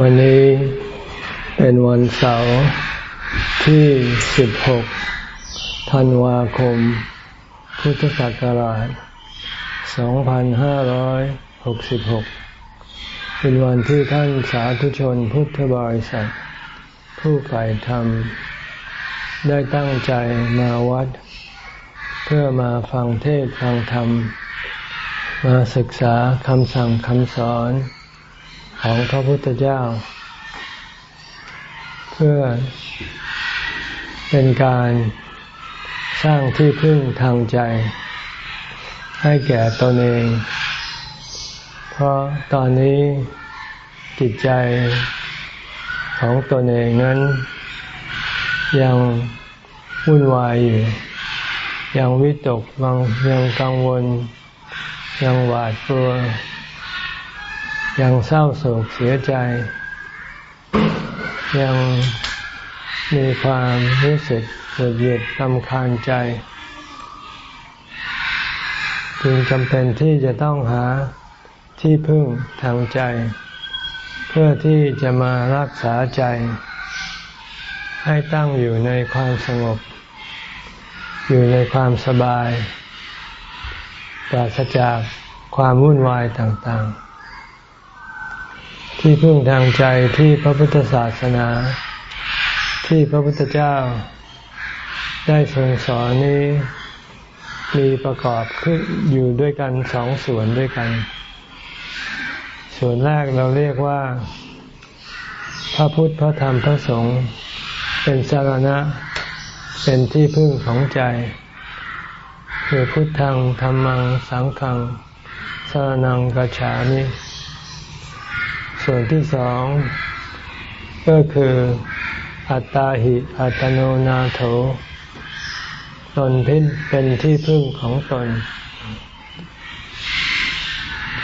วันนี้เป็นวันเสาร์ที่ 16 ธันวาคม พุทธศักราช 2566 เป็นวันที่ท่านสาธุชนพุทธบริษัท ผู้ใฝ่ธรรม ได้ตั้งใจมาวัด เพื่อมาฟังเทศฟังธรรม มาศึกษาคำสั่งคำสอนของพระพุทธเจ้า เพื่อเป็นการสร้างที่พึ่งทางใจ ให้แก่ตนเอง เพราะตอนนี้จิตใจของตนเองนั้น ยังวุ่นวายอยู่ ยังวิตกยังกังวล ยังหวาดกลัว ยังเศร้าโศกเสียใจ ยังมีความรู้สึกหงุดหงิดลำคาญใจ จึงจำเป็นที่จะต้องหาที่พึ่งทางใจ เพื่อที่จะมารักษาใจ ให้ตั้งอยู่ในความสงบ อยู่ในความสบาย ปราศจากความวุ่นวายต่างๆ ที่พึ่งทางใจที่พระพุทธศาสนา ที่พระพุทธเจ้า ได้ทรงสอนนี้มีประกอบขึ้นอยู่ด้วยกันสองส่วนด้วยกัน ส่วนแรกเราเรียกว่า พระพุทธพระธรรมพระสงฆ์เป็นสารณะ เป็นที่พึ่งของใจ คือพุทธังธรรมังสังฆังสรนังกัจฉามิส่วนที่สอง ก็คืออัตตาหิอัตโนนาโถ ตนพิเป็นที่พึ่งของตน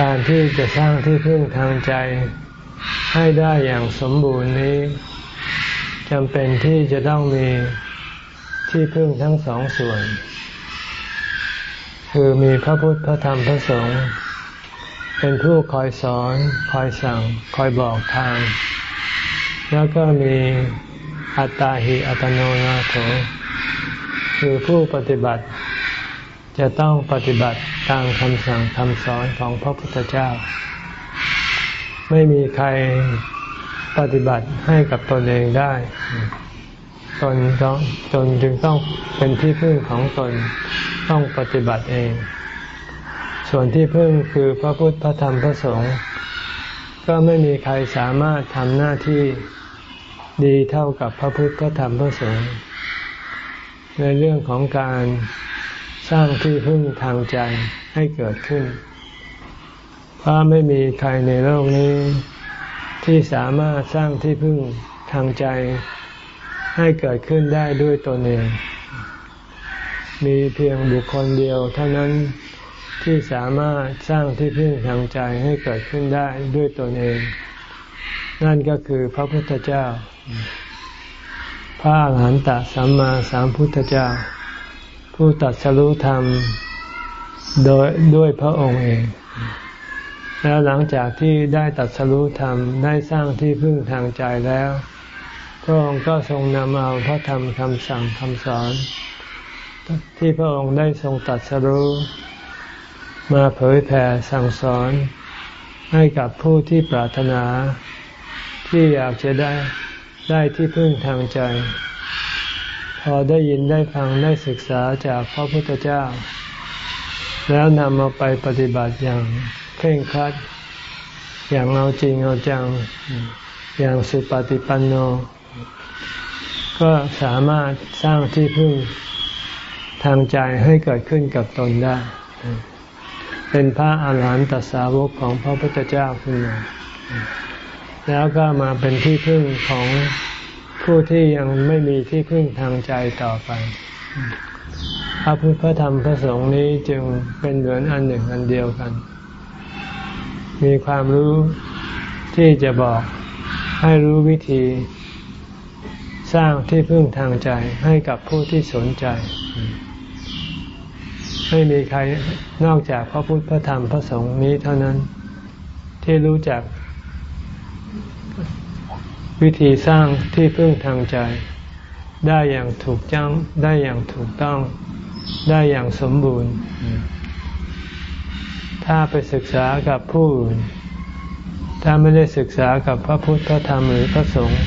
การที่จะสร้างที่พึ่งทางใจ ให้ได้อย่างสมบูรณ์นี้จำเป็นที่จะต้องมีที่พึ่งทั้งสองส่วน คือมีพระพุทธพระธรรมพระสงฆ์เป็นผู้คอยสอน คอยสั่ง คอยบอกทาง แล้วก็มีอัตตาหิอัตโนนาโถคือผู้ปฏิบัติ จะต้องปฏิบัติตามคำสั่งคำสอนของพระพุทธเจ้า ไม่มีใครปฏิบัติให้กับตนเองได้ ตนต้องตนจึงต้องเป็นที่พึ่งของตน ต้องปฏิบัติเอง ส่วนที่พึ่งคือพระพุทธพระธรรมพระสงฆ์ก็ไม่มีใครสามารถทำหน้าที่ดีเท่ากับพระพุทธพระธรรมพระสงฆ์ในเรื่องของการสร้างที่พึ่งทางใจให้เกิดขึ้น เพราะไม่มีใครในโลกนี้ ที่สามารถสร้างที่พึ่งทางใจให้เกิดขึ้นได้ด้วยตนเอง มีเพียงบุคคลเดียวเท่านั้นที่สามารถสร้างที่พึ่งทางใจให้เกิดขึ้นได้ด้วยตนเอง นั่นก็คือพระพุทธเจ้า พระอรหันตสัมมาสัมพุทธเจ้า ผู้ตัดสรุธรรมโดยด้วยพระองค์เอง แล้วหลังจากที่ได้ตัดสรุธรรมได้สร้างที่พึ่งทางใจแล้ว พระองค์ก็ทรงนำเอาพระธรรมคำสั่งคำสอน ที่พระองค์ได้ทรงตัดสรู้มาเผยแผ่สั่งสอนให้กับผู้ที่ปรารถนา ที่อยากจะได้ได้ที่พึ่งทางใจ พอได้ยินได้ฟังได้ศึกษาจากพระพุทธเจ้า แล้วนำมาไปปฏิบัติอย่างเคร่งครัด อย่างเอาจริงเอาจัง อย่างสุปฏิปันโน ก็สามารถสร้างที่พึ่ง ทางใจให้เกิดขึ้นกับตนได้ เป็นพระอาหารหันตสาวกของพระพุทธเจ้าขึ้นมา แล้วก็มาเป็นที่พึ่งของผู้ที่ยังไม่มีที่พึ่งทางใจต่อไป พระพุทธพระธรรมพระสงฆ์นี้จึงเป็นเหมือนอันหนึ่งอันเดียวกัน มีความรู้ที่จะบอกให้รู้วิธีสร้างที่พึ่งทางใจให้กับผู้ที่สนใจ ไม่มีใครนอกจากพระพุทธพระธรรมพระสงฆ์นี้เท่านั้นที่รู้จัก วิธีสร้างที่พึ่งทางใจ ได้อย่างถูกจ้งได้อย่างถูกต้อง ได้อย่างสมบูรณ์ ถ้าไปศึกษากับผู้อื่น ถ้าไม่ได้ศึกษากับพระพุทธพระธรรมหรือพระสงฆ์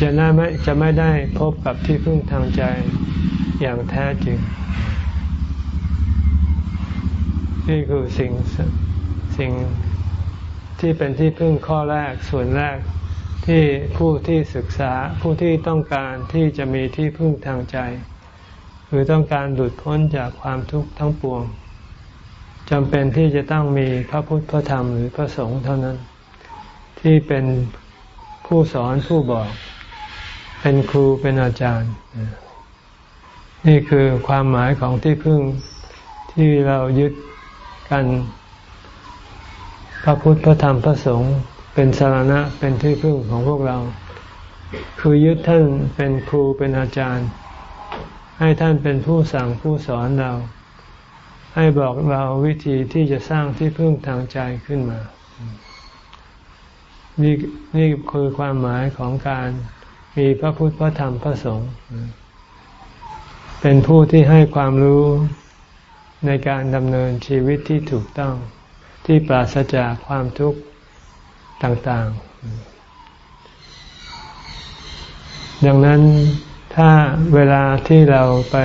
จะไม่จะไม่ได้พบกับที่พึ่งทางใจอย่างแท้จริง นี่คือสิ่งสิ่งที่เป็นที่พึ่งข้อแรกส่วนแรกที่ผู้ที่ศึกษาผู้ที่ต้องการที่จะมีที่พึ่งทางใจ คือต้องการหลุดพ้นจากความทุกข์ทั้งปวงจำเป็นที่จะต้องมีพระพุทธพระธรรมหรือพระสงฆ์เท่านั้น ที่เป็นผู้สอนผู้บอก เป็นครูเป็นอาจารย์ นี่คือความหมายของที่พึ่งที่เรายึด กัน พระพุทธพระธรรมพระสงฆ์เป็นสารณะเป็นที่พึ่งของพวกเรา คือยึดท่านเป็นครูเป็นอาจารย์ ให้ท่านเป็นผู้สั่งผู้สอนเรา ให้บอกเราวิธีที่จะสร้างที่พึ่งทางใจขึ้นมา นี่นี่คือความหมายของการมีพระพุทธพระธรรมพระสงฆ์เป็นผู้ที่ให้ความรู้ ในการดำเนินชีวิตที่ถูกต้องที่ปราศจากความทุกข์ต่างๆ ดังนั้นถ้าเวลาที่เราไป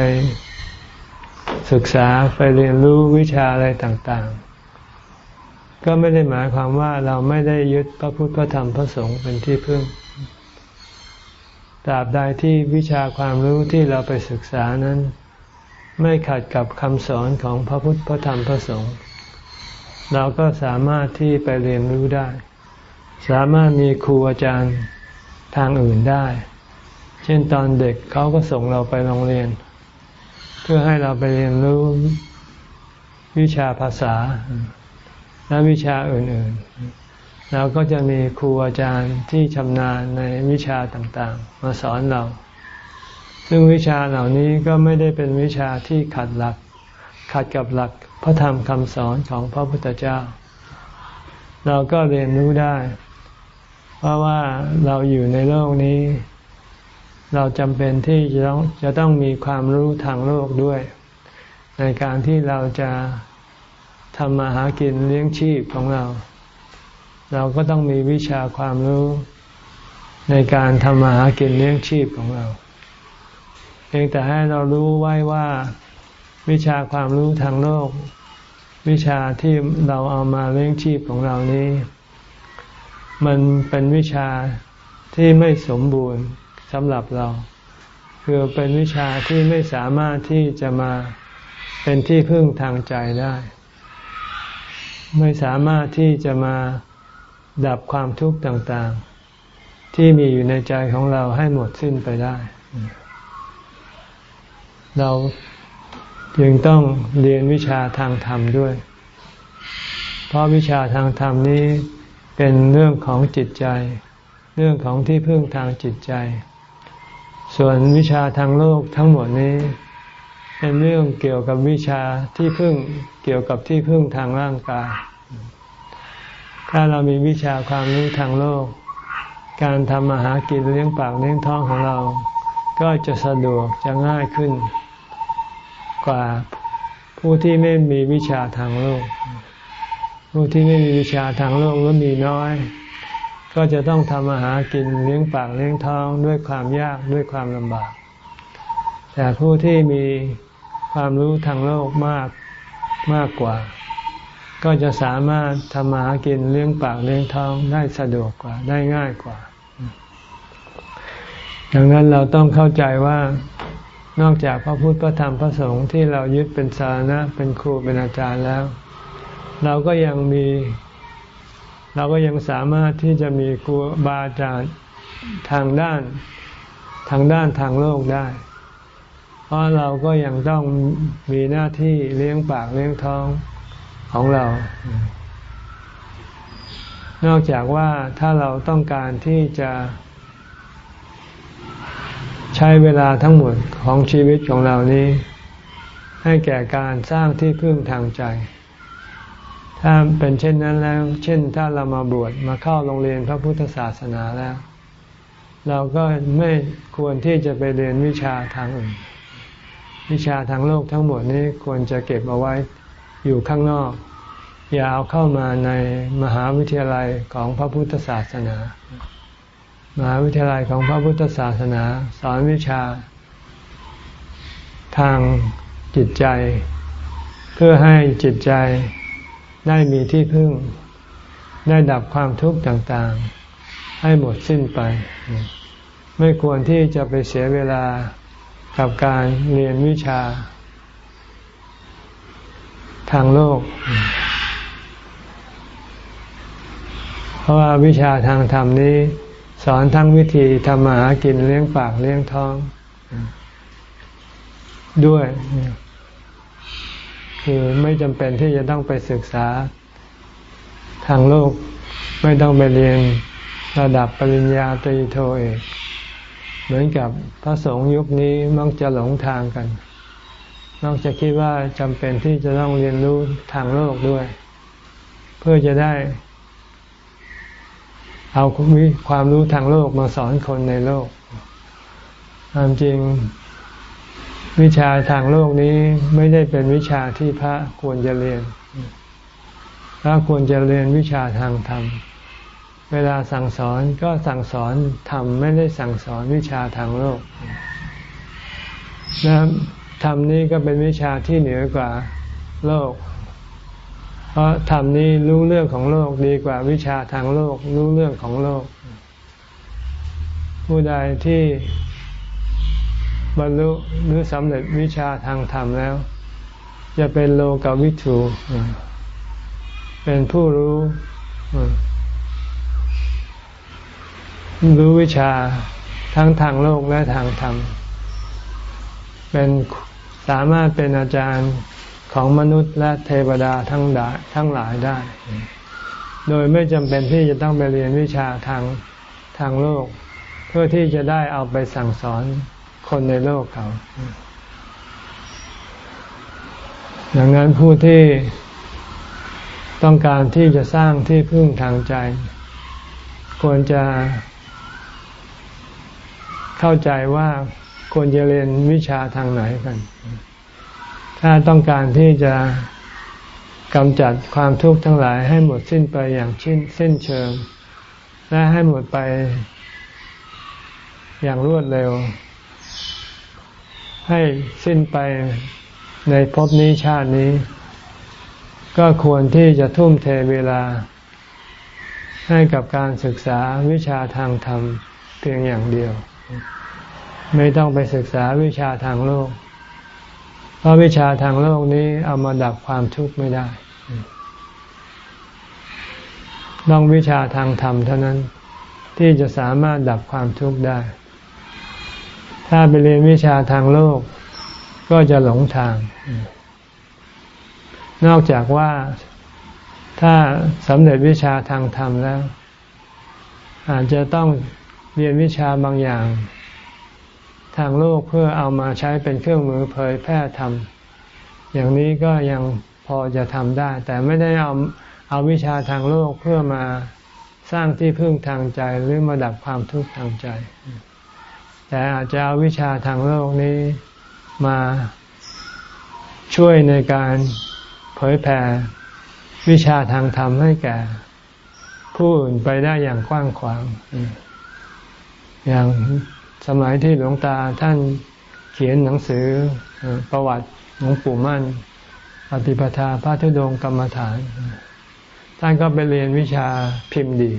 ศึกษาไปเรียนรู้วิชาอะไรต่างๆ ก็ไม่ได้หมายความว่าเราไม่ได้ยึดพระพุทธพระธรรมพระสงฆ์เป็นที่พึ่งตราบใดที่วิชาความรู้ที่เราไปศึกษานั้น ไม่ขัดกับคำสอนของพระพุทธพระธรรมพระสงฆ์เราก็สามารถที่ไปเรียนรู้ได้ สามารถมีครูอาจารย์ทางอื่นได้ เช่นตอนเด็กเขาก็ส่งเราไปโรงเรียน เพื่อให้เราไปเรียนรู้วิชาภาษา และวิชาอื่นๆเราก็จะมีครูอาจารย์ที่ชำนาญในวิชาต่างๆ มาสอนเรา ซึ่งวิชาเหล่านี้ก็ไม่ได้เป็นวิชาที่ขัดหลัก ขัดกับหลักพระธรรมคำสอนของพระพุทธเจ้า เราก็เรียนรู้ได้ เพราะว่าเราอยู่ในโลกนี้ เราจำเป็นที่จะต้องจะต้องมีความรู้ทางโลกด้วย ในการที่เราจะทำมาหากินเลี้ยงชีพของเรา เราก็ต้องมีวิชาความรู้ในการทำมาหากินเลี้ยงชีพของเรา เพียงแต่ให้เรารู้ไว้ว่าวิชาความรู้ทางโลก วิชาที่เราเอามาเลี้ยงชีพของเรานี้ มันเป็นวิชาที่ไม่สมบูรณ์สำหรับเรา คือเป็นวิชาที่ไม่สามารถที่จะมาเป็นที่พึ่งทางใจได้ ไม่สามารถที่จะมาดับความทุกข์ต่างๆ ที่มีอยู่ในใจของเราให้หมดสิ้นไปได้ เราจึงต้องเรียนวิชาทางธรรมด้วย เพราะวิชาทางธรรมนี้เป็นเรื่องของจิตใจ เรื่องของที่พึ่งทางจิตใจ ส่วนวิชาทางโลกทั้งหมดนี้ เป็นเรื่องเกี่ยวกับวิชาที่พึ่งเกี่ยวกับที่พึ่งทางร่างกาย ถ้าเรามีวิชาความรู้ทางโลก การทำมาหากินเลี้ยงปากเลี้ยงท้องของเรา ก็จะสะดวกจะง่ายขึ้น กว่าผู้ที่ไม่มีวิชาทางโลก ผู้ที่ไม่มีวิชาทางโลกก็มีน้อย ก็จะต้องทำอาหารกินเลี้ยงปากเลี้ยงท้องด้วยความยากด้วยความลำบาก แต่ผู้ที่มีความรู้ทางโลกมากมากกว่า ก็จะสามารถทำมาหากินเลี้ยงปากเลี้ยงท้องได้สะดวกกว่าได้ง่ายกว่าดังนั้นเราต้องเข้าใจว่า นอกจากพระพุทธพระธรรมพระสงฆ์ที่เรายึดเป็นสาระเป็นครูเป็นอาจารย์แล้ว เราก็ยังมี เราก็ยังสามารถที่จะมีครูบาอาจารย์ทางด้านทางด้านทางโลกได้ เพราะเราก็ยังต้องมีหน้าที่เลี้ยงปากเลี้ยงท้องของเรา นอกจากว่าถ้าเราต้องการที่จะ ใช้เวลาทั้งหมดของชีวิตของเรานี้ ให้แก่การสร้างที่พึ่งทางใจ ถ้าเป็นเช่นนั้นแล้ว เช่นถ้าเรามาบวชมาเข้าโรงเรียนพระพุทธศาสนาแล้ว เราก็ไม่ควรที่จะไปเรียนวิชาทางอื่น วิชาทางโลกทั้งหมดนี้ควรจะเก็บเอาไว้อยู่ข้างนอก อย่าเอาเข้ามาในมหาวิทยาลัยของพระพุทธศาสนา มหาวิทยาลัยของพระพุทธศาสนา สอนวิชา ทางจิตใจ เพื่อให้จิตใจได้มีที่พึ่ง ได้ดับความทุกข์ต่างๆ ให้หมดสิ้นไป ไม่ควรที่จะไปเสียเวลากับการเรียนวิชา ทางโลก เพราะว่าวิชาทางธรรมนี้ สอนทั้งวิธีทำมาหากินเลี้ยงปากเลี้ยงท้อง ด้วย คือไม่จำเป็นที่จะต้องไปศึกษา ทางโลก ไม่ต้องไปเรียนระดับปริญญาตรีโทเอกเหมือนกับพระสงฆ์ยุคนี้มักจะหลงทางกันมักจะคิดว่าจำเป็นที่จะต้องเรียนรู้ทางโลกด้วย เพื่อจะได้ เอาความรู้ทางโลกมาสอนคนในโลกความจริงวิชาทางโลกนี้ไม่ได้เป็นวิชาที่พระควรจะเรียน พระควรจะเรียนวิชาทางธรรม เวลาสั่งสอนก็สั่งสอนธรรมไม่ได้สั่งสอนวิชาทางโลกนะธรรมนี้ก็เป็นวิชาที่เหนือกว่าโลก เพราะธรรมนี้รู้เรื่องของโลกดีกว่าวิชาทางโลก รู้เรื่องของโลก ผู้ใดที่บรรลุหรือสำเร็จวิชาทางธรรมแล้ว จะเป็นโลกวิถูเป็นผู้รู้รู้วิชาทั้งทางโลกและทางธรรม เป็นสามารถเป็นอาจารย์ ของมนุษย์และเทวดาทั้งดาทั้งหลายได้ โดยไม่จำเป็นที่จะต้องไปเรียนวิชาทางทางโลก เพื่อที่จะได้เอาไปสั่งสอนคนในโลกเขาดังนั้นผู้ที่ต้องการที่จะสร้างที่พึ่งทางใจ ควรจะเข้าใจว่าควรจะเรียนวิชาทางไหนกัน ถ้าต้องการที่จะกำจัดความทุกข์ทั้งหลายให้หมดสิ้นไปอย่างชิ้นสิ้นเชิง และให้หมดไปอย่างรวดเร็ว ให้สิ้นไปในภพนี้ชาตินี้ ก็ควรที่จะทุ่มเทเวลา ให้กับการศึกษาวิชาทางธรรมเพียงอย่างเดียว ไม่ต้องไปศึกษาวิชาทางโลก เพราะวิชาทางโลกนี้เอามาดับความทุกข์ไม่ได้ ต้องวิชาทางธรรมเท่านั้นที่จะสามารถดับความทุกข์ได้ ถ้าไปเรียนวิชาทางโลก ก็จะหลงทาง นอกจากว่าถ้าสำเร็จวิชาทางธรรมแล้ว อาจจะต้องเรียนวิชาบางอย่าง ทางโลกเพื่อเอามาใช้เป็นเครื่องมือเผยแพร่ธรรม อย่างนี้ก็ยังพอจะทำได้ แต่ไม่ได้เอาเอาวิชาทางโลกเพื่อมาสร้างที่พึ่งทางใจหรือมาดับความทุกข์ทางใจ แต่อาจจะเอาวิชาทางโลกนี้มาช่วยในการเผยแผ่วิชาทางธรรมให้แก่ ผู้อื่นไปได้อย่างกว้างขวาง อย่าง สมัยที่หลวงตาท่านเขียนหนังสือประวัติหลวงปู่มั่น ปฏิปทาพระธุดงกรรมฐาน ท่านก็ไปเรียนวิชาพิมพ์ดี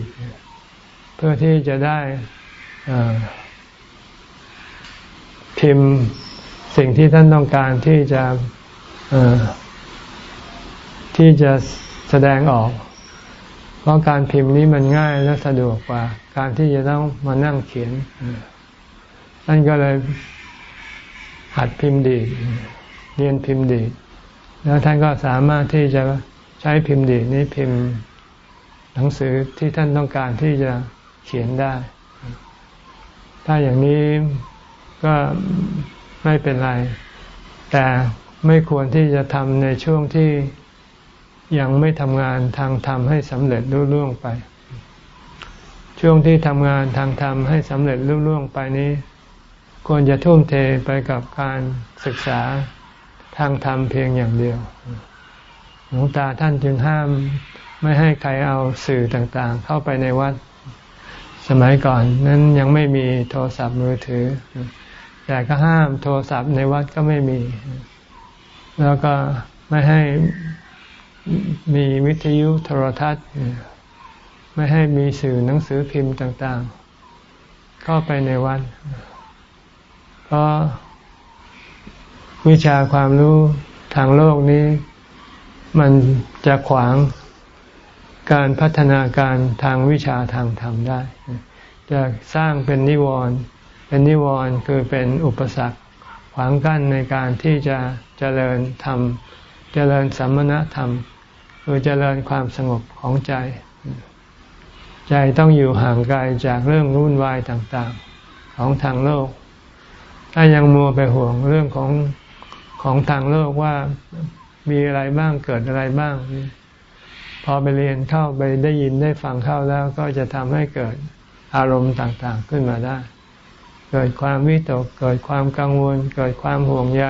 เพื่อที่จะได้พิมพ์สิ่งที่ท่านต้องการที่จะที่จะแสดงออก เพราะการพิมพ์นี้มันง่ายและสะดวกกว่า การที่จะต้องมานั่งเขียน ท่านก็เลยหัดพิมพ์ดีเรียนพิมพ์ดีแล้วท่านก็สามารถที่จะใช้พิมพ์ดีนี้พิมพ์หนังสือที่ท่านต้องการที่จะเขียนได้ ถ้าอย่างนี้ก็ไม่เป็นไร แต่ไม่ควรที่จะทำในช่วงที่ยังไม่ทำงานทางธรรมให้สำเร็จรุ่ร่วงไป ช่วงที่ทำงานทางธรรมให้สำเร็จรุ่ร่วงไปนี้ ควรจะทุ่มเทไปกับการศึกษาทางธรรมเพียงอย่างเดียว หลวงตาท่านจึงห้ามไม่ให้ใครเอาสื่อต่างๆ เข้าไปในวัด สมัยก่อนนั้นยังไม่มีโทรศัพท์มือถือ แต่ก็ห้ามโทรศัพท์ในวัดก็ไม่มี แล้วก็ไม่ให้มีวิทยุโทรทัศน์ ไม่ให้มีสื่อหนังสือพิมพ์ต่างๆ เข้าไปในวัด เพราะวิชาความรู้ทางโลกนี้ มันจะขวางการพัฒนาการทางวิชาทางธรรมได้ จะสร้างเป็นนิวรณ์เป็นนิวรณ์คือเป็นอุปสรรคขวางกั้นในการที่จะเจริญธรรมเจริญสัมมณธรรมคือเจริญความสงบของใจ ใจต้องอยู่ห่างไกลจากเรื่องรุ่นวายต่างๆ ของทางโลก ถ้ายังมัวไปห่วงเรื่องของของทางโลกว่ามีอะไรบ้างเกิดอะไรบ้าง พอไปเรียนเข้าไปได้ยินได้ฟังเข้าแล้วก็จะทำให้เกิดอารมณ์ต่างๆขึ้นมาได้ เกิดความวิตก เกิดความกังวล เกิดความห่วงใย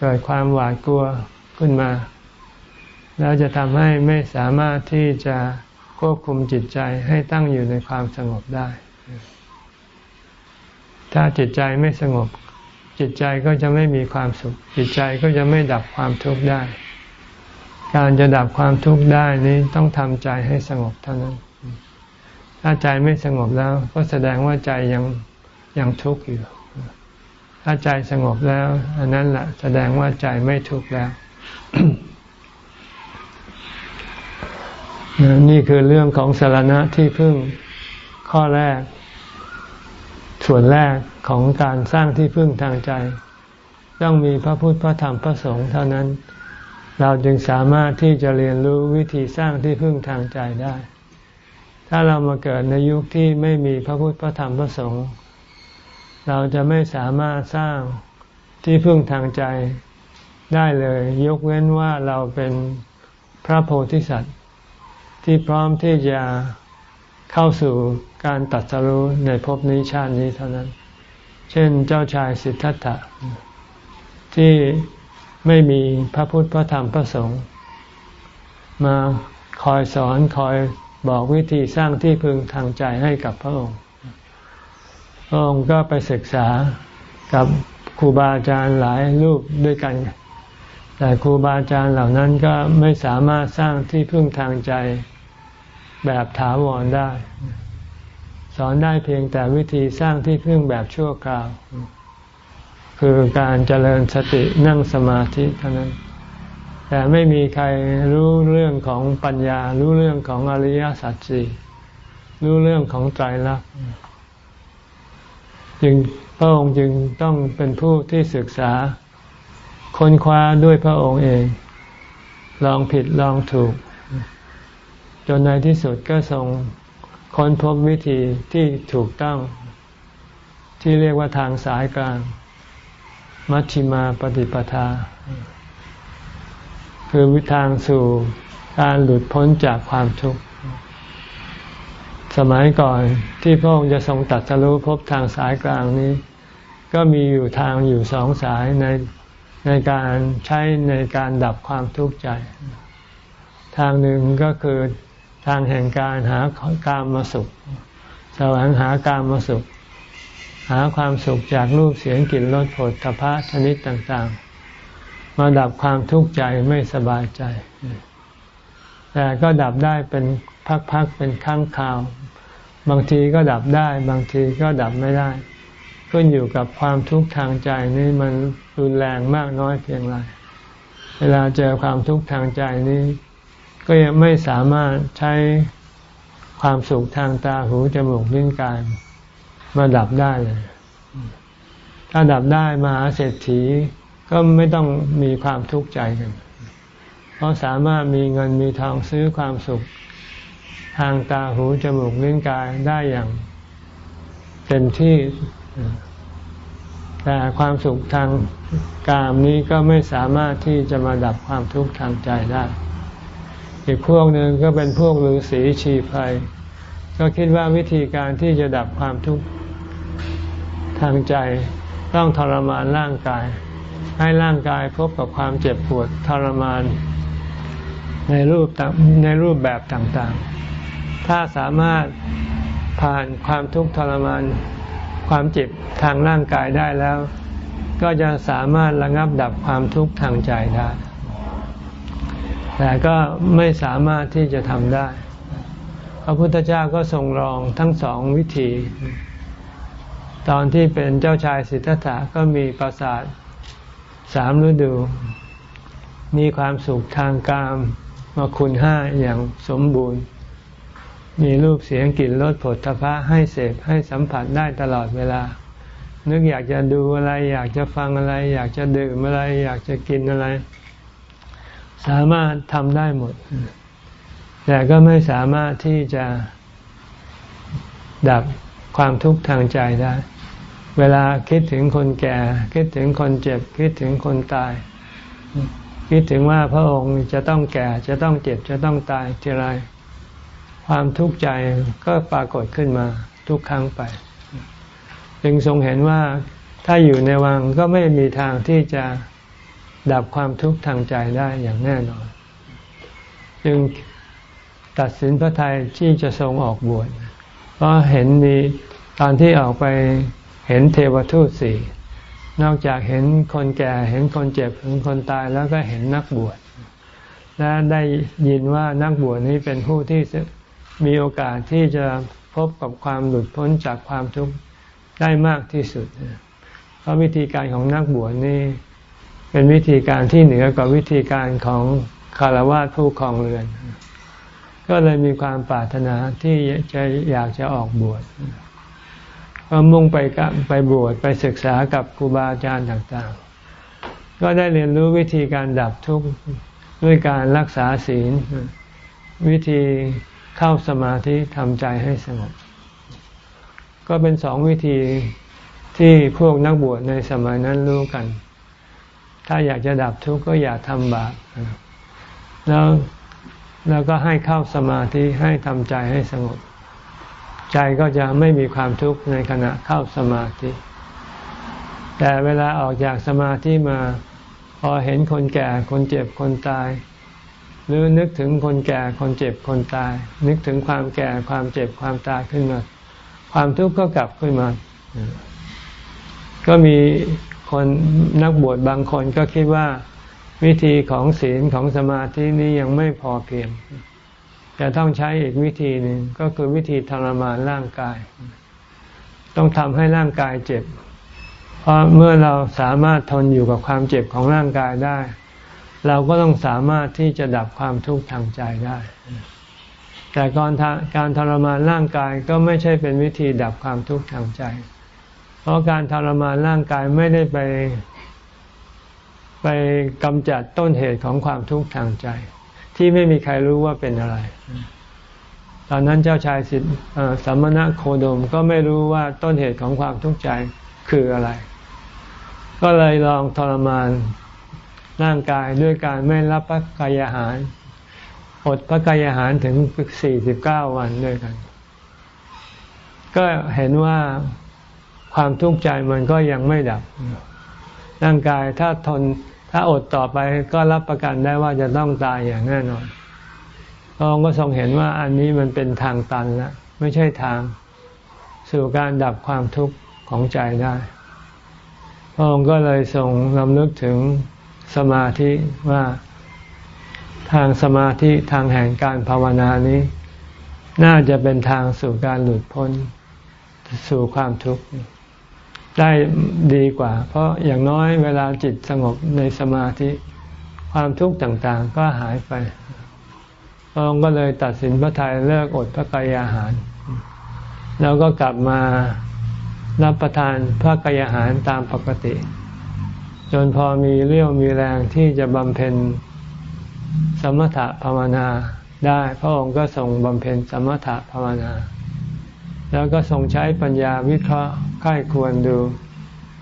เกิดความหวาดกลัวขึ้นมา แล้วจะทำให้ไม่สามารถที่จะควบคุมจิตใจให้ตั้งอยู่ในความสงบได้ ถ้าจิตใจไม่สงบ จิตใจก็จะไม่มีความสุข จิตใจก็จะไม่ดับความทุกข์ได้ การจะดับความทุกข์ได้นี้ต้องทำใจให้สงบเท่านั้น ถ้าใจไม่สงบแล้ว ก็แสดงว่าใจยังยังทุกข์อยู่ ถ้าใจสงบแล้ว อันนั้นแหละแสดงว่าใจไม่ทุกข์แล้วนี่คือเรื่องของสารณะที่พึ่งข้อแรก ส่วนแรกของการสร้างที่พึ่งทางใจ ต้องมีพระพุทธพระธรรมพระสงฆ์เท่านั้น เราจึงสามารถที่จะเรียนรู้วิธีสร้างที่พึ่งทางใจได้ ถ้าเรามาเกิดในยุคที่ไม่มีพระพุทธพระธรรมพระสงฆ์เราจะไม่สามารถสร้างที่พึ่งทางใจได้เลย ยกเว้นว่าเราเป็นพระโพธิสัตว์ ที่พร้อมที่จะเข้าสู่ การตัดสรู้ในภพนี้ชาตินี้เท่านั้น เช่นเจ้าชายสิทธัตถะที่ไม่มีพระพุทธพระธรรมพระสงฆ์มาคอยสอนคอยบอกวิธีสร้างที่พึงทางใจให้กับพระองค์ พระองค์ก็ไปศึกษากับครูบาอาจารย์หลายรูปด้วยกัน แต่ครูบาอาจารย์เหล่านั้นก็ไม่สามารถสร้างที่พึ่งทางใจแบบถาวรได้ สอนได้เพียงแต่วิธีสร้างที่พึ่งแบบชั่วคราว คือการเจริญสตินั่งสมาธิเท่านั้น แต่ไม่มีใครรู้เรื่องของปัญญา รู้เรื่องของอริยสัจสี่รู้เรื่องของใจรักจึงพระองค์จึงต้องเป็นผู้ที่ศึกษา ค้นคว้าด้วยพระองค์เอง ลองผิดลองถูก จนในที่สุดก็ทรง ค้นพบวิธีที่ถูกต้อง ที่เรียกว่าทางสายกลาง มัชชิมาปฏิปทา คือวิทางสู่การหลุดพ้นจากความทุกข์ สมัยก่อนที่พระองค์จะทรงตัดสรู้พบทางสายกลางนี้ ก็มีอยู่ทางอยู่สองสายในในการใช้ในการดับความทุกข์ใจ ทางหนึ่งก็คือ ทางแห่งการหาการมาสุข แสวงหาการมาสุข หาความสุขจากรูปเสียงกลิ่นรสผลทพะชนิดต่างๆ มาดับความทุกข์ใจไม่สบายใจ แต่ก็ดับได้เป็นพักๆเป็นครั้งคราว บางทีก็ดับได้ บางทีก็ดับไม่ได้ ขึ้นอยู่กับความทุกข์ทางใจนี่มันรุนแรงมากน้อยเพียงไรเวลาเจอความทุกข์ทางใจนี้ ก็ยังไม่สามารถใช้ความสุขทางตาหูจมูกลิ้นกายมาดับได้เลย ถ้าดับได้มหาเศรษฐีก็ไม่ต้องมีความทุกข์ใจกัน เพราะสามารถมีเงินมีทองซื้อความสุข ทางตาหูจมูกลิ้นกายได้อย่าง เต็มที่ แต่ความสุขทางกามนี้ก็ไม่สามารถที่จะมาดับความทุกข์ทางใจได้ อีกพวกหนึ่งก็เป็นพวกฤาษีชีพายก็คิดว่าวิธีการที่จะดับความทุกข์ทางใจต้องทรมานร่างกาย ให้ร่างกายพบกับความเจ็บปวดทรมาน ในรูปในรูปแบบต่างๆ ถ้าสามารถผ่านความทุกข์ทรมาน ความเจ็บทางร่างกายได้แล้ว ก็จะสามารถระงับดับความทุกข์ทางใจได้ แต่ก็ไม่สามารถที่จะทำได้ พระพุทธเจ้าก็ทรงรองทั้งสองวิธี ตอนที่เป็นเจ้าชายสิทธัตถะก็มีปราสาทสามฤดู มีความสุขทางกามมาคุณห้าอย่างสมบูรณ์ มีรูปเสียงกลิ่นรสผลทพะให้เสพให้สัมผัสได้ตลอดเวลา นึกอยากจะดูอะไร อยากจะฟังอะไร อยากจะดื่มอะไร อยากจะกินอะไร สามารถทำได้หมด แต่ก็ไม่สามารถที่จะดับความทุกข์ทางใจได้ เวลาคิดถึงคนแก่ คิดถึงคนเจ็บ คิดถึงคนตาย คิดถึงว่าพระองค์จะต้องแก่ จะต้องเจ็บ จะต้องตายทีไรความทุกข์ใจก็ปรากฏขึ้นมาทุกครั้งไป จึงทรงเห็นว่าถ้าอยู่ในวังก็ไม่มีทางที่จะ ดับความทุกข์ทางใจได้อย่างแน่นอน จึงตัดสินพระทัยที่จะทรงออกบวชเพราะเห็นมีตอนที่ออกไปเห็นเทวทูตสี่นอกจากเห็นคนแก่เห็นคนเจ็บเห็นคนตายแล้วก็เห็นนักบวชและได้ยินว่านักบวชนี้เป็นผู้ที่มีโอกาสที่จะพบกับความหลุดพ้นจากความทุกข์ได้มากที่สุดเพราะวิธีการของนักบวชนี่ เป็นวิธีการที่เหนือกว่าวิธีการของคารวะผู้ครองเรือน ก็เลยมีความปรารถนาที่จะอยากจะออกบวชก็มุ่งไปไปบวชไปศึกษากับครูบาอาจารย์ต่างๆ ก็ได้เรียนรู้วิธีการดับทุกข์ด้วยการรักษาศีล วิธีเข้าสมาธิทำใจให้สงบ ก็เป็นสองวิธีที่พวกนักบวชในสมัยนั้นรู้กัน ถ้าอยากจะดับทุกข์ก็อย่าทำบาปแล้วแล้วก็ให้เข้าสมาธิให้ทำใจให้สงบ ใจก็จะไม่มีความทุกข์ในขณะเข้าสมาธิ แต่เวลาออกจากสมาธิมา พอเห็นคนแก่คนเจ็บคนตาย หรือนึกถึงคนแก่คนเจ็บคนตาย นึกถึงความแก่ความเจ็บความตายขึ้นมา ความทุกข์ก็กลับขึ้นมา ก็มี คนนักบวชบางคนก็คิดว่าวิธีของศีลของสมาธินี้ยังไม่พอเพียงจะต้องใช้อีกวิธีหนึ่งก็คือวิธีทรมานร่างกาย ต้องทำให้ร่างกายเจ็บ เพราะเมื่อเราสามารถทนอยู่กับความเจ็บของร่างกายได้ เราก็ต้องสามารถที่จะดับความทุกข์ทางใจได้ แต่การการทรมานร่างกายก็ไม่ใช่เป็นวิธีดับความทุกข์ทางใจ เพราะการทรมานร่างกายไม่ได้ไป ไปกำจัดต้นเหตุของความทุกข์ทางใจ ที่ไม่มีใครรู้ว่าเป็นอะไร ตอนนั้นเจ้าชายสิทธิสัมมณะโคดมก็ไม่รู้ว่าต้นเหตุของความทุกข์ใจคืออะไร ก็เลยลองทรมานร่างกายด้วยการไม่รับพระกายอาหาร อดพระกายอาหารถึงสี่สิบเก้าวันด้วยกัน ก็เห็นว่า ความทุกข์ใจมันก็ยังไม่ดับ ร่างกายถ้าทนถ้าอดต่อไปก็รับประกันได้ว่าจะต้องตายอย่างแน่นอนพระองค์ก็ทรงเห็นว่าอันนี้มันเป็นทางตันแล้วไม่ใช่ทางสู่การดับความทุกข์ของใจได้ พระองค์ก็เลยทรงลำลึกถึงสมาธิว่าทางสมาธิทางแห่งการภาวนานี้ น่าจะเป็นทางสู่การหลุดพ้นสู่ความทุกข์ ได้ดีกว่า เพราะอย่างน้อยเวลาจิตสงบในสมาธิ ความทุกข์ต่างๆ ก็หายไปพระองค์ก็เลยตัดสินพระทัยเลิกอดพระกายอาหาร แล้วก็กลับมารับประทานพระกายอาหารตามปกติ จนพอมีเรี่ยวมีแรงที่จะบำเพ็ญสมถะภาวนาได้ พระองค์ก็ทรงบำเพ็ญสมถะภาวนา แล้วก็ทรงใช้ปัญญาวิเคราะห์ค่ายควรดู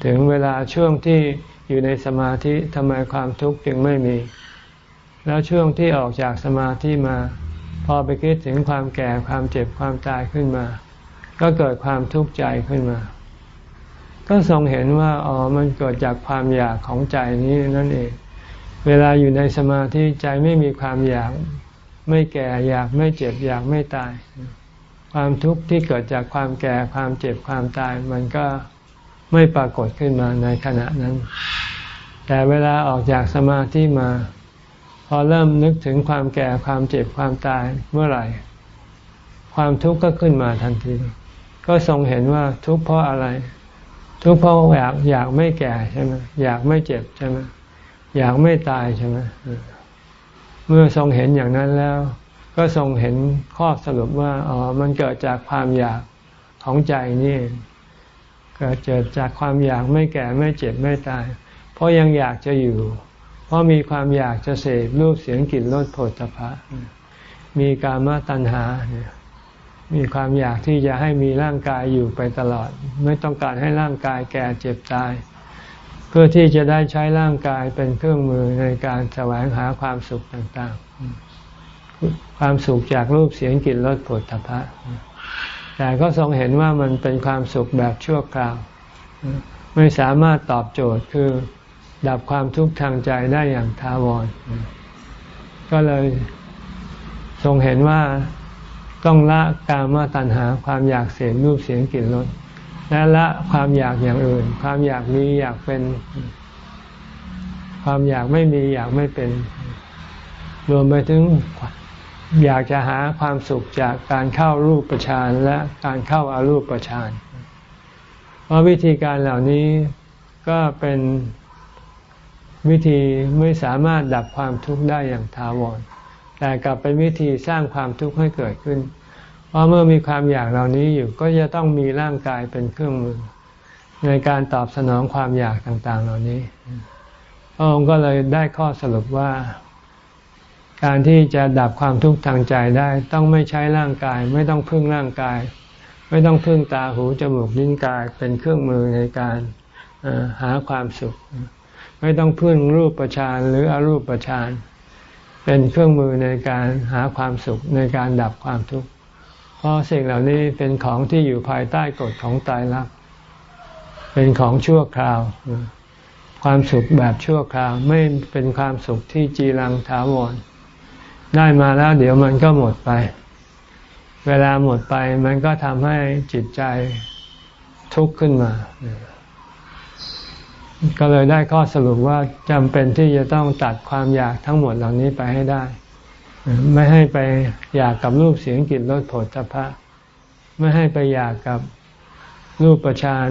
ถึงเวลาช่วงที่อยู่ในสมาธิทำไมความทุกข์จึงไม่มี แล้วช่วงที่ออกจากสมาธิมา พอไปคิดถึงความแก่ความเจ็บความตายขึ้นมา ก็เกิดความทุกข์ใจขึ้นมา ก็ทรงเห็นว่าอ๋อมันเกิดจากความอยากของใจนี้นั่นเอง เวลาอยู่ในสมาธิใจไม่มีความอยาก ไม่แก่อยากไม่เจ็บอยากไม่ตาย ความทุกข์ที่เกิดจากความแก่ความเจ็บความตาย มันก็ไม่ปรากฏขึ้นมาในขณะนั้น แต่เวลาออกจากสมาธิมา พอเริ่มนึกถึงความแก่ความเจ็บความตายเมื่อไหร่ ความทุกข์ก็ขึ้นมาทันที ก็ทรงเห็นว่าทุกข์เพราะอะไร ทุกข์เพราะอยากอยากไม่แก่ใช่ไหมอยากไม่เจ็บใช่ไหมอยากไม่ตายใช่ไหมเมื่อทรงเห็นอย่างนั้นแล้ว ก็ทรงเห็นข้อสรุปว่าอ๋อมันเกิดจากความอยากของใจนี่เกิดเกิดจากความอยากไม่แก่ไม่เจ็บไม่ตาย เพราะยังอยากจะอยู่ เพราะมีความอยากจะเสพรูปเสียงกลิ่นรสผลตภะมีกามตัณหา มีความอยากที่จะให้มีร่างกายอยู่ไปตลอด ไม่ต้องการให้ร่างกายแก่เจ็บตาย เพื่อที่จะได้ใช้ร่างกายเป็นเครื่องมือในการแสวงหาความสุขต่าง ๆ ความสุขจากรูปเสียงกลิ่นรสผลตภะแต่ก็ทรงเห็นว่ามันเป็นความสุขแบบชั่วคราว ไม่สามารถตอบโจทย์คือดับความทุกข์ทางใจได้อย่างทาวร ก็เลยทรงเห็นว่าต้องละกามตัณหาความอยากเสพรูปเสียงกลิ่นรสและละความอยากอย่างอื่น ความอยากมีอยากเป็น ความอยากไม่มีอยากไม่เป็น รวมไปถึง อยากจะหาความสุขจากการเข้ารูปประชานและการเข้าอารูปประชานเพราะวิธีการเหล่านี้ก็เป็นวิธีไม่สามารถดับความทุกข์ได้อย่างถาวร แต่กลับเป็นวิธีสร้างความทุกข์ให้เกิดขึ้น เพราะเมื่อมีความอยากเหล่านี้อยู่ก็จะต้องมีร่างกายเป็นเครื่องมือ ในการตอบสนองความอยากต่างๆ เหล่านี้พระองค์ก็เลยได้ข้อสรุปว่า การที่จะดับความทุกข์ทางใจได้ ต้องไม่ใช้ร่างกาย ไม่ต้องพึ่งร่างกาย ไม่ต้องพึ่งตาหูจมูกลิ้นกายเป็นเครื่องมือในการหาความสุข ไม่ต้องพึ่งรูปประชานหรืออรูปประชานเป็นเครื่องมือในการหาความสุขในการดับความทุกข์เพราะสิ่งเหล่านี้เป็นของที่อยู่ภายใต้กฎของตายรักเป็นของชั่วคราว ความสุขแบบชั่วคราว ไม่เป็นความสุขที่จีรังถาวร ได้มาแล้ว เดี๋ยวมันก็หมดไป เวลาหมดไปมันก็ทำให้จิตใจทุกข์ขึ้นมา ก็เลยได้ข้อสรุปว่าจำเป็นที่จะต้องตัดความอยากทั้งหมดเหล่านี้ไปให้ได้ ไม่ให้ไปอยากกับรูปเสียงกลิ่นรสผลตภะไม่ให้ไปอยากกับรูปประชาน